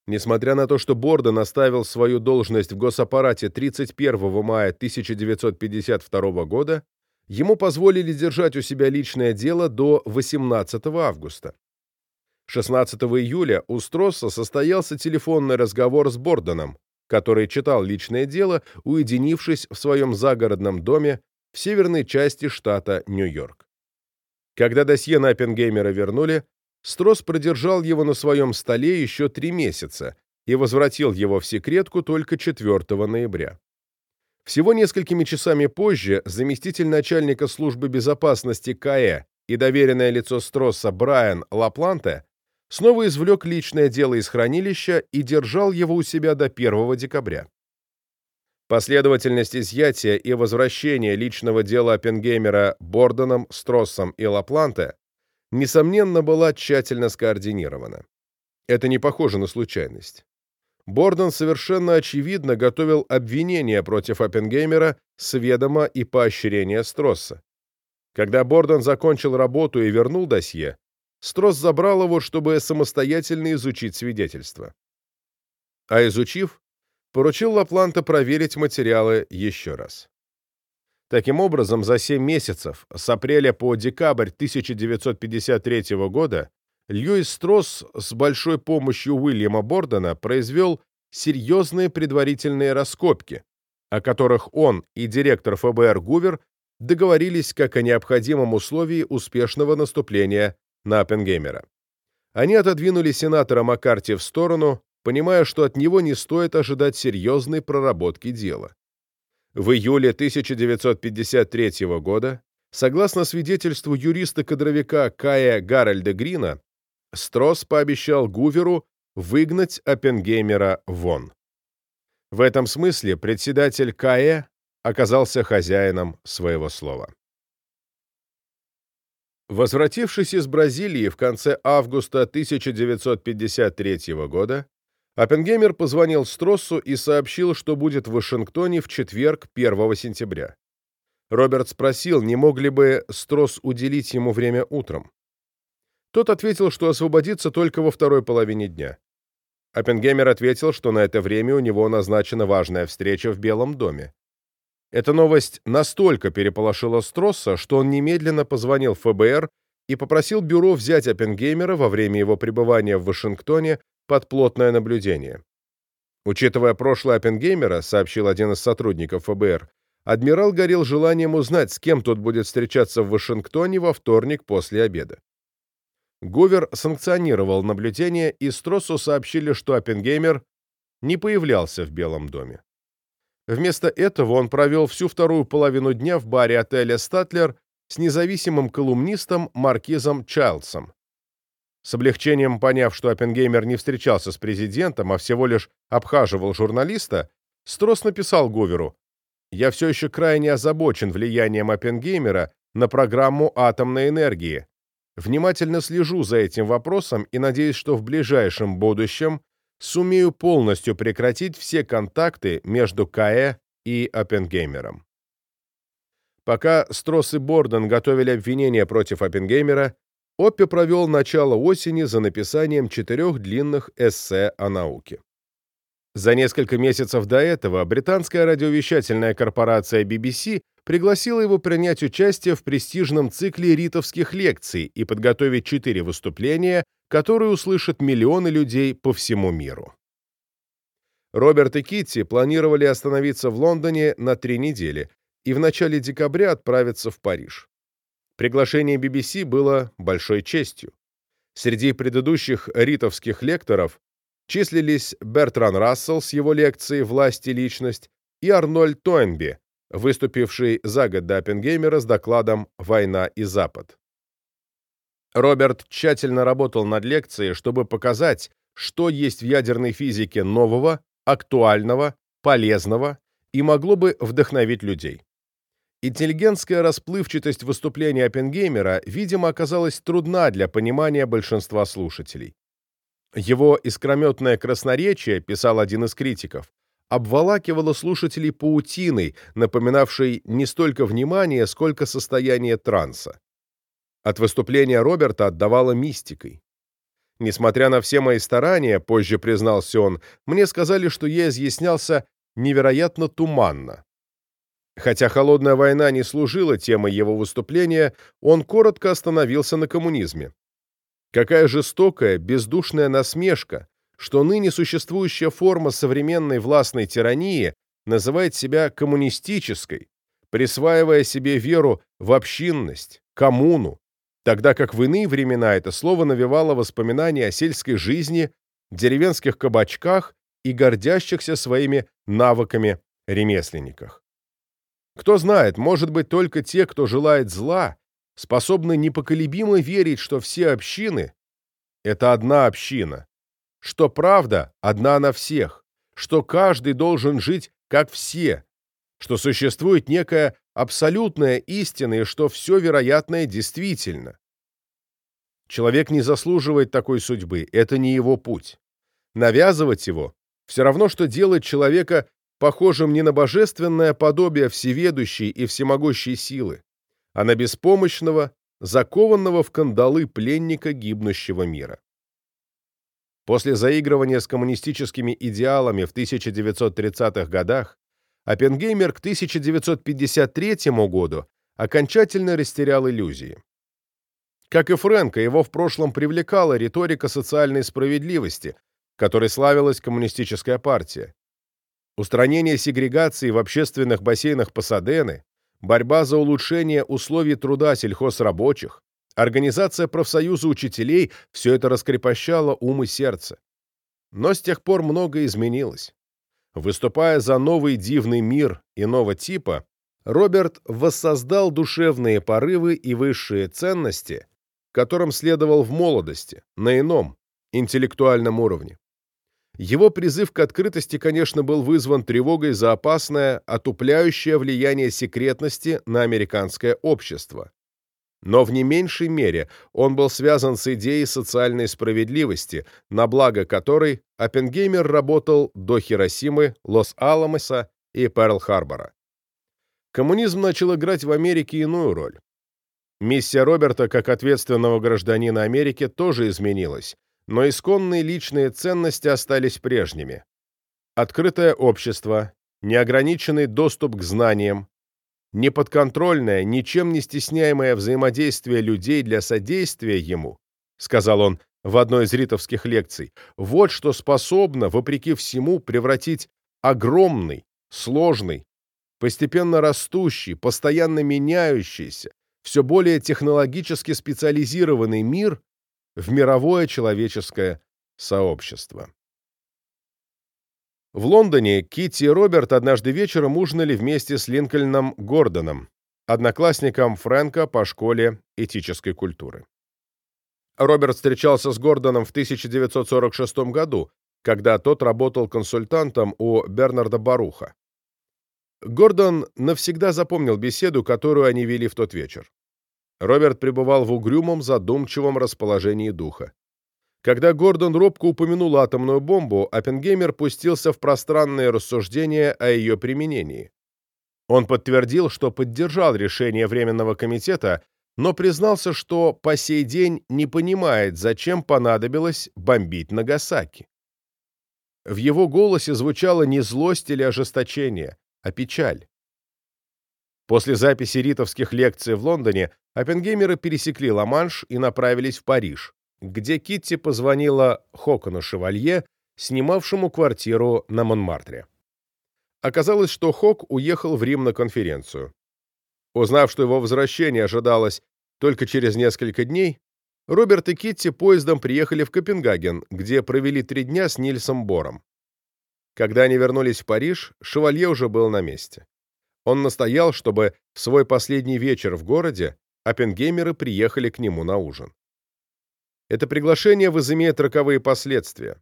Несмотря на то, что Борден оставил свою должность в госаппарате 31 мая 1952 года, ему позволили держать у себя личное дело до 18 августа. 16 июля у Стросса состоялся телефонный разговор с Борденом, который читал личное дело, уединившись в своем загородном доме в северной части штата Нью-Йорк. Когда досье на Оппенгеймера вернули, Строс продержал его на своем столе еще три месяца и возвратил его в секретку только 4 ноября. Всего несколькими часами позже заместитель начальника службы безопасности КАЭ и доверенное лицо Стросса Брайан Лапланте снова извлек личное дело из хранилища и держал его у себя до 1 декабря. Последовательность изъятия и возвращения личного дела Оппенгеймера Бордоном, Строссом и Лапланте несомненно, была тщательно скоординирована. Это не похоже на случайность. Борден совершенно очевидно готовил обвинения против Оппенгеймера с ведома и поощрения Стросса. Когда Борден закончил работу и вернул досье, Стросс забрал его, чтобы самостоятельно изучить свидетельства. А изучив, поручил Лапланта проверить материалы еще раз. Таким образом, за 7 месяцев, с апреля по декабрь 1953 года, Льюис Стросс с большой помощью Уильяма Бордена произвел серьезные предварительные раскопки, о которых он и директор ФБР Гувер договорились как о необходимом условии успешного наступления на Оппенгеймера. Они отодвинули сенатора Маккарти в сторону, понимая, что от него не стоит ожидать серьезной проработки дела. В июле 1953 года, согласно свидетельству юриста-кадровика Кая Гарольда Грина, Стросс пообещал Гуверу выгнать Оппенгеймера вон. В этом смысле председатель КАЭ оказался хозяином своего слова. Возвратившись из Бразилии в конце августа 1953 года, Оппенгеймер позвонил Строссу и сообщил, что будет в Вашингтоне в четверг, 1 сентября. Роберт спросил, не мог ли бы Стросс уделить ему время утром. Тот ответил, что освободится только во второй половине дня. Оппенгеймер ответил, что на это время у него назначена важная встреча в Белом доме. Эта новость настолько переполошила Стросса, что он немедленно позвонил ФБР и попросил бюро взять Оппенгеймера во время его пребывания в Вашингтоне под плотное наблюдение. Учитывая прошлое Оппенгеймера, сообщил один из сотрудников ФБР, адмирал горел желанием узнать, с кем тот будет встречаться в Вашингтоне во вторник после обеда. Говер санкционировал наблюдение, и Строссу сообщили, что Оппенгеймер не появлялся в Белом доме. Вместо этого он провел всю вторую половину дня в баре отеля «Статлер» с независимым колумнистом Маркизом Чайлдсом. С облегчением поняв, что Оппенгеймер не встречался с президентом, а всего лишь обхаживал журналиста, Стросс написал Говеру «Я все еще крайне озабочен влиянием Оппенгеймера на программу атомной энергии. Внимательно слежу за этим вопросом и надеюсь, что в ближайшем будущем сумею полностью прекратить все контакты между КАЭ и Оппенгеймером. Пока Стросс и Борден готовили обвинения против Оппенгеймера, Оппи провел начало осени за написанием четырех длинных эссе о науке. За несколько месяцев до этого британская радиовещательная корпорация BBC пригласила его принять участие в престижном цикле ритовских лекций и подготовить четыре выступления которую услышат миллионы людей по всему миру. Роберт и Китти планировали остановиться в Лондоне на три недели и в начале декабря отправиться в Париж. Приглашение BBC было большой честью. Среди предыдущих ритовских лекторов числились Бертран Рассел с его лекцией «Власть и личность» и Арнольд Тойнби, выступивший за год до Оппенгеймера с докладом «Война и Запад». Роберт тщательно работал над лекцией, чтобы показать, что есть в ядерной физике нового, актуального, полезного и могло бы вдохновить людей. Интеллигентская расплывчатость выступления Оппенгеймера, видимо, оказалась трудна для понимания большинства слушателей. Его искрометное красноречие, писал один из критиков, обволакивало слушателей паутиной, напоминавшей не столько внимание, сколько состояние транса. От выступления Роберта отдавало мистикой. Несмотря на все мои старания, позже признался он, мне сказали, что я изъяснялся невероятно туманно. Хотя холодная война не служила темой его выступления, он коротко остановился на коммунизме. Какая жестокая, бездушная насмешка, что ныне существующая форма современной властной тирании называет себя коммунистической, присваивая себе веру в общинность, коммуну, тогда как в иные времена это слово навевало воспоминания о сельской жизни, деревенских кабачках и гордящихся своими навыками ремесленниках. Кто знает, может быть, только те, кто желает зла, способны непоколебимо верить, что все общины — это одна община, что правда одна на всех, что каждый должен жить как все, что существует некая абсолютная истина и что все вероятное действительно. Человек не заслуживает такой судьбы, это не его путь. Навязывать его все равно, что делать человека похожим не на божественное подобие всеведущей и всемогущей силы, а на беспомощного, закованного в кандалы пленника гибнущего мира. После заигрывания с коммунистическими идеалами в 1930-х годах Оппенгеймер к 1953 году окончательно растерял иллюзии. Как и Фрэнка, его в прошлом привлекала риторика социальной справедливости, которой славилась коммунистическая партия. Устранение сегрегации в общественных бассейнах Пасадены, борьба за улучшение условий труда сельхозрабочих, организация профсоюза учителей – все это раскрепощало ум и сердце. Но с тех пор многое изменилось. Выступая за новый дивный мир иного типа, Роберт воссоздал душевные порывы и высшие ценности, которым следовал в молодости, на ином, интеллектуальном уровне. Его призыв к открытости, конечно, был вызван тревогой за опасное, отупляющее влияние секретности на американское общество. Но в не меньшей мере он был связан с идеей социальной справедливости, на благо которой Оппенгеймер работал до Хиросимы, Лос-Аламоса и Перл-Харбора. Коммунизм начал играть в Америке иную роль. Миссия Роберта как ответственного гражданина Америки тоже изменилась, но исконные личные ценности остались прежними. Открытое общество, неограниченный доступ к знаниям, неподконтрольное, ничем не стесняемое взаимодействие людей для содействия ему, сказал он в одной из ритовских лекций, вот что способно, вопреки всему, превратить огромный, сложный, постепенно растущий, постоянно меняющийся, все более технологически специализированный мир в мировое человеческое сообщество. В Лондоне Китти и Роберт однажды вечером ужинали вместе с Линкольном Гордоном, одноклассником Фрэнка по школе этической культуры. Роберт встречался с Гордоном в 1946 году, когда тот работал консультантом у Бернарда Баруха. Гордон навсегда запомнил беседу, которую они вели в тот вечер. Роберт пребывал в угрюмом, задумчивом расположении духа. Когда Гордон робко упомянул атомную бомбу, Оппенгеймер пустился в пространные рассуждения о ее применении. Он подтвердил, что поддержал решение Временного комитета, но признался, что по сей день не понимает, зачем понадобилось бомбить Нагасаки. В его голосе звучала не злость или ожесточение, а печаль. После записи ритовских лекций в Лондоне Оппенгеймеры пересекли Ла-Манш и направились в Париж, где Китти позвонила Хокону Шевалье, снимавшему квартиру на Монмартре. Оказалось, что Хок уехал в Рим на конференцию. Узнав, что его возвращение ожидалось только через несколько дней, Роберт и Китти поездом приехали в Копенгаген, где провели три дня с Нильсом Бором. Когда они вернулись в Париж, Шевалье уже был на месте. Он настоял, чтобы в свой последний вечер в городе Оппенгеймеры приехали к нему на ужин. Это приглашение возымеет роковые последствия.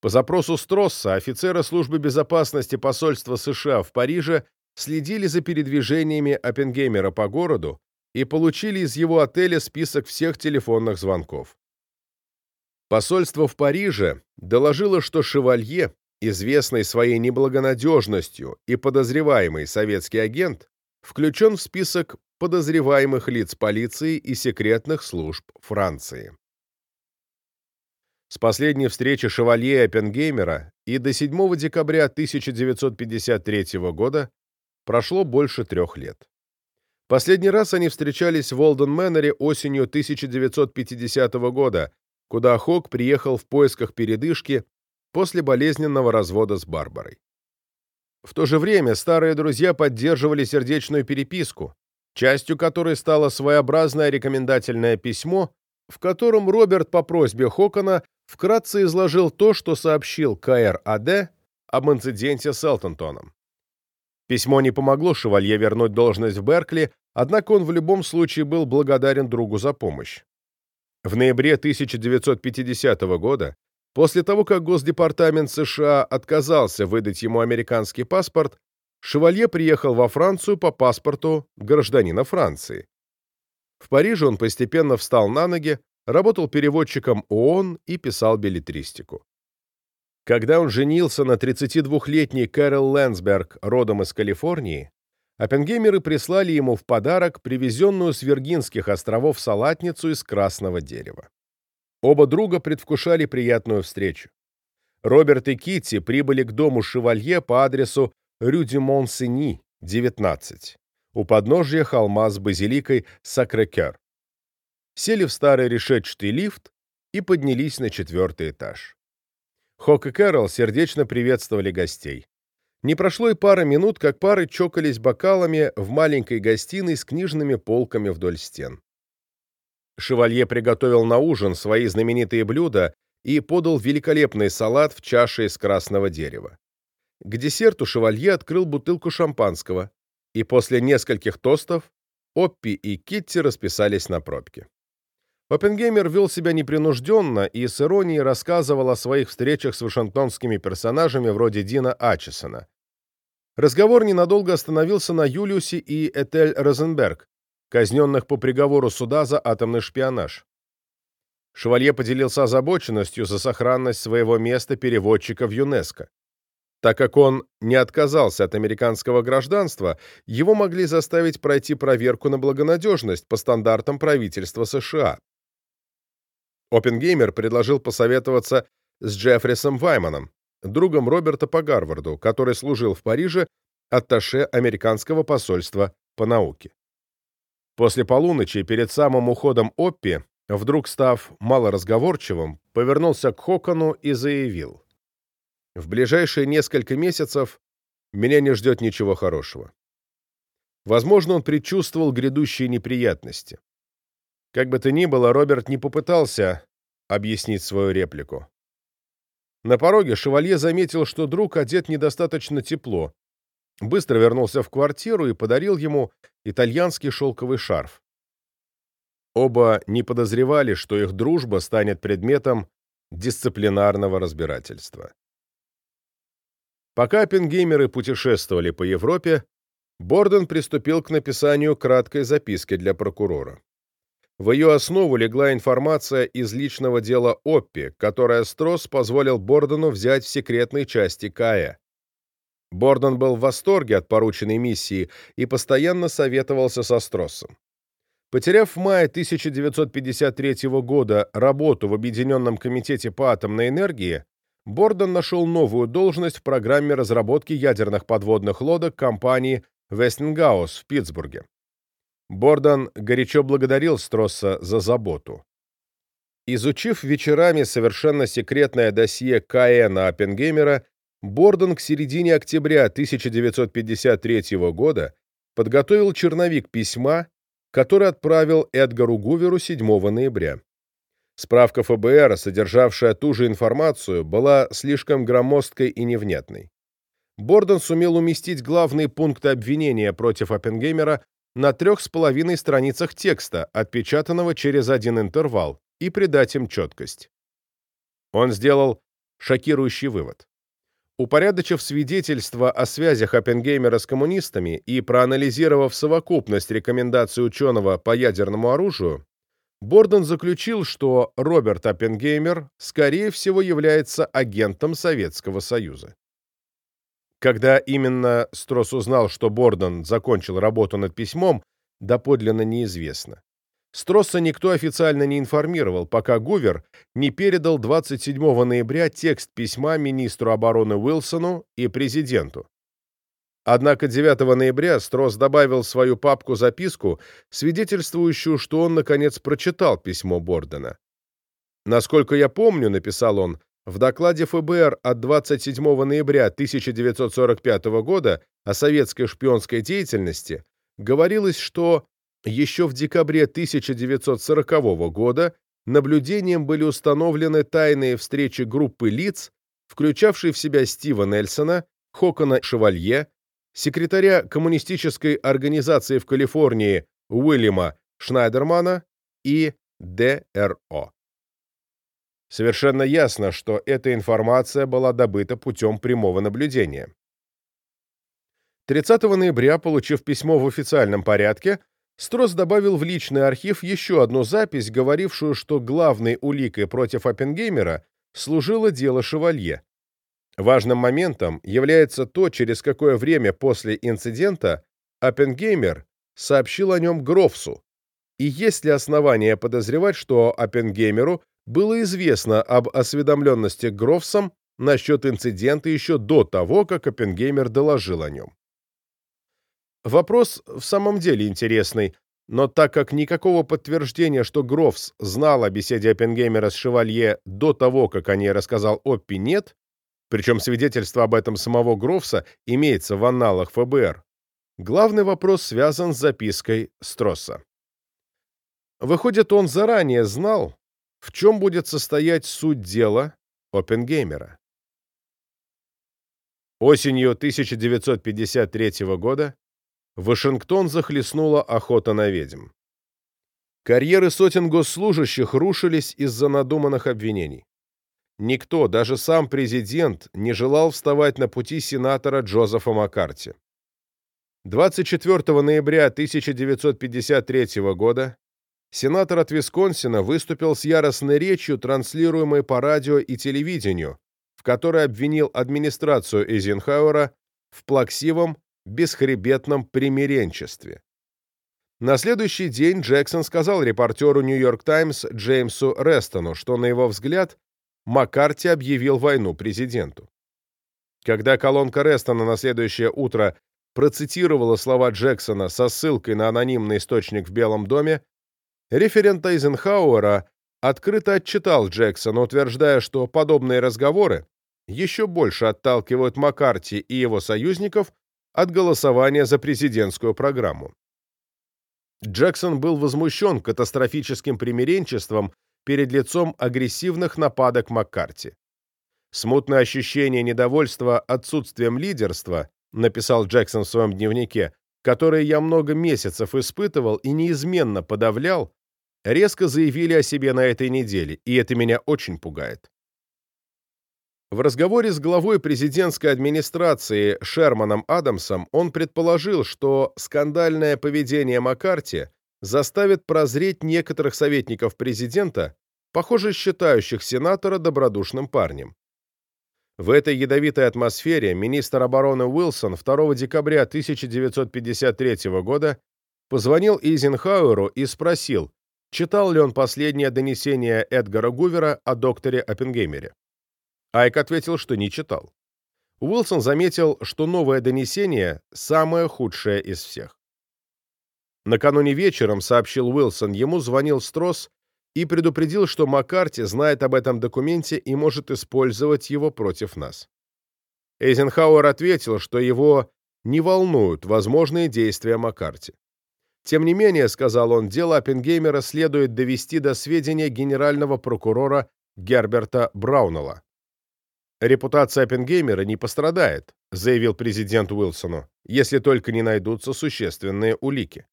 По запросу Стросса офицеры службы безопасности посольства США в Париже следили за передвижениями Оппенгеймера по городу и получили из его отеля список всех телефонных звонков. Посольство в Париже доложило, что Шевалье, известный своей неблагонадежностью и подозреваемый советский агент, включен в список подозреваемых лиц полиции и секретных служб Франции. С последней встречи шевалье Оппенгеймера и до 7 декабря 1953 года прошло больше трех лет. Последний раз они встречались в Олден-Мэннере осенью 1950 года, куда Хок приехал в поисках передышки после болезненного развода с Барбарой. В то же время старые друзья поддерживали сердечную переписку, частью которой стало своеобразное рекомендательное письмо, в котором Роберт по просьбе Хокона вкратце изложил то, что сообщил КРАД об инциденте с Элтонтоном. Письмо не помогло Шевалье вернуть должность в Беркли, однако он в любом случае был благодарен другу за помощь. В ноябре 1950 года, после того, как Госдепартамент США отказался выдать ему американский паспорт, Шевалье приехал во Францию по паспорту гражданина Франции. В Париже он постепенно встал на ноги, работал переводчиком ООН и писал билетристику. Когда он женился на 32-летней Кэрол Лэнсберг, родом из Калифорнии, Оппенгеймеры прислали ему в подарок привезенную с Виргинских островов салатницу из красного дерева. Оба друга предвкушали приятную встречу. Роберт и Китти прибыли к дому Шевалье по адресу Рю Монсени, 19, у подножья холма с базиликой Сакрекер. Сели в старый решетчатый лифт и поднялись на четвертый этаж. Хок и Кэрол сердечно приветствовали гостей. Не прошло и пары минут, как пары чокались бокалами в маленькой гостиной с книжными полками вдоль стен. Шевалье приготовил на ужин свои знаменитые блюда и подал великолепный салат в чаше из красного дерева. К десерту Шевалье открыл бутылку шампанского, и после нескольких тостов Оппи и Китти расписались на пробке. Оппенгеймер вел себя непринужденно и с иронией рассказывал о своих встречах с вашингтонскими персонажами вроде Дина Ачесона. Разговор ненадолго остановился на Юлиусе и Этель Розенберг, казненных по приговору суда за атомный шпионаж. Шевалье поделился озабоченностью за сохранность своего места переводчика в ЮНЕСКО. Так как он не отказался от американского гражданства, его могли заставить пройти проверку на благонадежность по стандартам правительства США. Оппенгеймер предложил посоветоваться с Джеффрисом Вайманом, другом Роберта по Гарварду, который служил в Париже атташе американского посольства по науке. После полуночи, перед самым уходом Оппи, вдруг став малоразговорчивым, повернулся к Хокону и заявил. «В ближайшие несколько месяцев меня не ждет ничего хорошего». Возможно, он предчувствовал грядущие неприятности. Как бы то ни было, Роберт не попытался объяснить свою реплику. На пороге шевалье заметил, что друг одет недостаточно тепло. Быстро вернулся в квартиру и подарил ему итальянский шелковый шарф. Оба не подозревали, что их дружба станет предметом дисциплинарного разбирательства. Пока пингеймеры путешествовали по Европе, Борден приступил к написанию краткой записки для прокурора. В ее основу легла информация из личного дела Оппи, которое Стросс позволил Бордену взять в секретной части КАЭ. Борден был в восторге от порученной миссии и постоянно советовался со Строссом. Потеряв в мае 1953 года работу в Объединенном комитете по атомной энергии, Борден нашел новую должность в программе разработки ядерных подводных лодок компании Westinghouse в Питтсбурге. Борден горячо благодарил Стросса за заботу. Изучив вечерами совершенно секретное досье К.Н. Оппенгеймера, Борден к середине октября 1953 года подготовил черновик письма, который отправил Эдгару Гуверу 7 ноября. Справка ФБР, содержавшая ту же информацию, была слишком громоздкой и невнятной. Борден сумел уместить главные пункты обвинения против Оппенгеймера на трех с половиной страницах текста, отпечатанного через один интервал, и придать им четкость. Он сделал шокирующий вывод. Упорядочив свидетельства о связях Оппенгеймера с коммунистами и проанализировав совокупность рекомендаций ученого по ядерному оружию, Борден заключил, что Роберт Оппенгеймер, скорее всего, является агентом Советского Союза. Когда именно Стросс узнал, что Борден закончил работу над письмом, доподлинно неизвестно. Стросса никто официально не информировал, пока Гувер не передал 27 ноября текст письма министру обороны Уилсону и президенту. Однако 9 ноября Стросс добавил в свою папку записку, свидетельствующую, что он, наконец, прочитал письмо Бордена. «Насколько я помню», — написал он, в докладе ФБР от 27 ноября 1945 года о советской шпионской деятельности говорилось, что еще в декабре 1940 года наблюдением были установлены тайные встречи группы лиц, включавшей в себя Стива Нельсона, Хокона Шевалье, секретаря коммунистической организации в Калифорнии Уильяма Шнайдермана и ДРО. Совершенно ясно, что эта информация была добыта путем прямого наблюдения. 30 ноября, получив письмо в официальном порядке, Стросс добавил в личный архив еще одну запись, говорившую, что главной уликой против Оппенгеймера служило дело Шевалье. Важным моментом является то, через какое время после инцидента Оппенгеймер сообщил о нем Грофсу, и есть ли основания подозревать, что Оппенгеймеру было известно об осведомленности Грофсом насчет инцидента еще до того, как Оппенгеймер доложил о нем. Вопрос в самом деле интересный, но так как никакого подтверждения, что Грофс знал о беседе Оппенгеймера с Шевалье до того, как о ней рассказал Оппи, нет, причем свидетельство об этом самого Грофса имеется в анналах ФБР, главный вопрос связан с запиской Стросса. Выходит, он заранее знал, в чем будет состоять суть дела Оппенгеймера. Осенью 1953 года Вашингтон захлестнула охота на ведьм. Карьеры сотен госслужащих рушились из-за надуманных обвинений. Никто, даже сам президент, не желал вставать на пути сенатора Джозефа Маккарти. 24 ноября 1953 года сенатор от Висконсина выступил с яростной речью, транслируемой по радио и телевидению, в которой обвинил администрацию Эйзенхауэра в плаксивом, бесхребетном примиренчестве. На следующий день Джексон сказал репортеру «Нью-Йорк Таймс» Джеймсу Рестону, что, на его взгляд, Маккарти объявил войну президенту. Когда колонка Рестона на следующее утро процитировала слова Джексона со ссылкой на анонимный источник в Белом доме, референт Эйзенхауэра открыто отчитал Джексона, утверждая, что подобные разговоры еще больше отталкивают Маккарти и его союзников от голосования за президентскую программу. Джексон был возмущен катастрофическим примиренчеством перед лицом агрессивных нападок Маккарти. «Смутное ощущение недовольства отсутствием лидерства», написал Джексон в своем дневнике, «которое я много месяцев испытывал и неизменно подавлял, резко заявили о себе на этой неделе, и это меня очень пугает. В разговоре с главой президентской администрации Шерманом Адамсом он предположил, что скандальное поведение Маккарти заставит прозреть некоторых советников президента, похоже, считающих сенатора добродушным парнем. В этой ядовитой атмосфере министр обороны Уилсон 2 декабря 1953 года позвонил Эйзенхауэру и спросил, читал ли он последнее донесение Эдгара Гувера о докторе Оппенгеймере. Айк ответил, что не читал. Уилсон заметил, что новое донесение самое худшее из всех. Накануне вечером, сообщил Уилсон, ему звонил Стросс и предупредил, что Маккарти знает об этом документе и может использовать его против нас. Эйзенхауэр ответил, что его не волнуют возможные действия Маккарти. Тем не менее, сказал он, дело Оппенгеймера следует довести до сведения генерального прокурора Герберта Браунелла. Репутация Оппенгеймера не пострадает, заявил президент Уилсону, если только не найдутся существенные улики.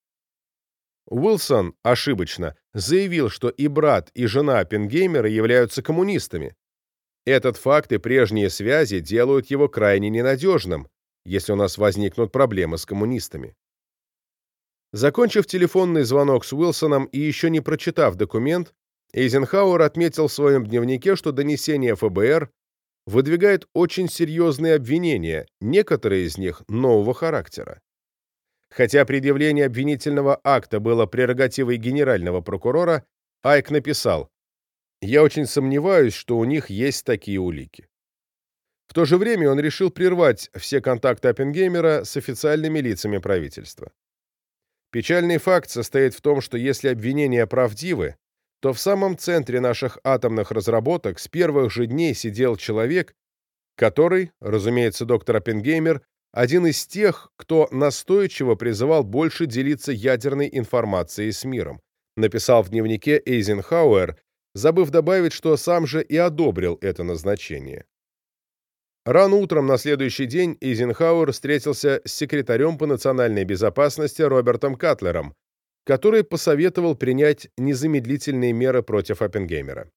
Уилсон ошибочно заявил, что и брат, и жена Оппенгеймера являются коммунистами. Этот факт и прежние связи делают его крайне ненадежным, если у нас возникнут проблемы с коммунистами. Закончив телефонный звонок с Уилсоном и еще не прочитав документ, Эйзенхауэр отметил в своем дневнике, что донесение ФБР выдвигает очень серьезные обвинения, некоторые из них нового характера. Хотя предъявление обвинительного акта было прерогативой генерального прокурора, Айк написал «Я очень сомневаюсь, что у них есть такие улики». В то же время он решил прервать все контакты Оппенгеймера с официальными лицами правительства. Печальный факт состоит в том, что если обвинения правдивы, то в самом центре наших атомных разработок с первых же дней сидел человек, который, разумеется, доктор Оппенгеймер, один из тех, кто настойчиво призывал больше делиться ядерной информацией с миром, написал в дневнике Эйзенхауэр, забыв добавить, что сам же и одобрил это назначение. Рано утром на следующий день Эйзенхауэр встретился с секретарем по национальной безопасности Робертом Катлером, который посоветовал принять незамедлительные меры против Оппенгеймера.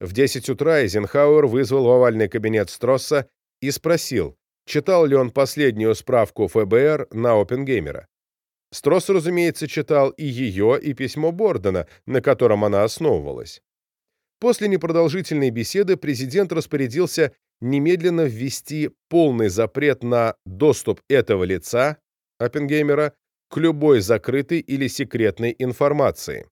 В 10 утра Эйзенхауэр вызвал в овальный кабинет Стросса и спросил, читал ли он последнюю справку ФБР на Оппенгеймера. Стросс, разумеется, читал и ее, и письмо Бордена, на котором она основывалась. После непродолжительной беседы президент распорядился немедленно ввести полный запрет на доступ этого лица, Оппенгеймера, к любой закрытой или секретной информации.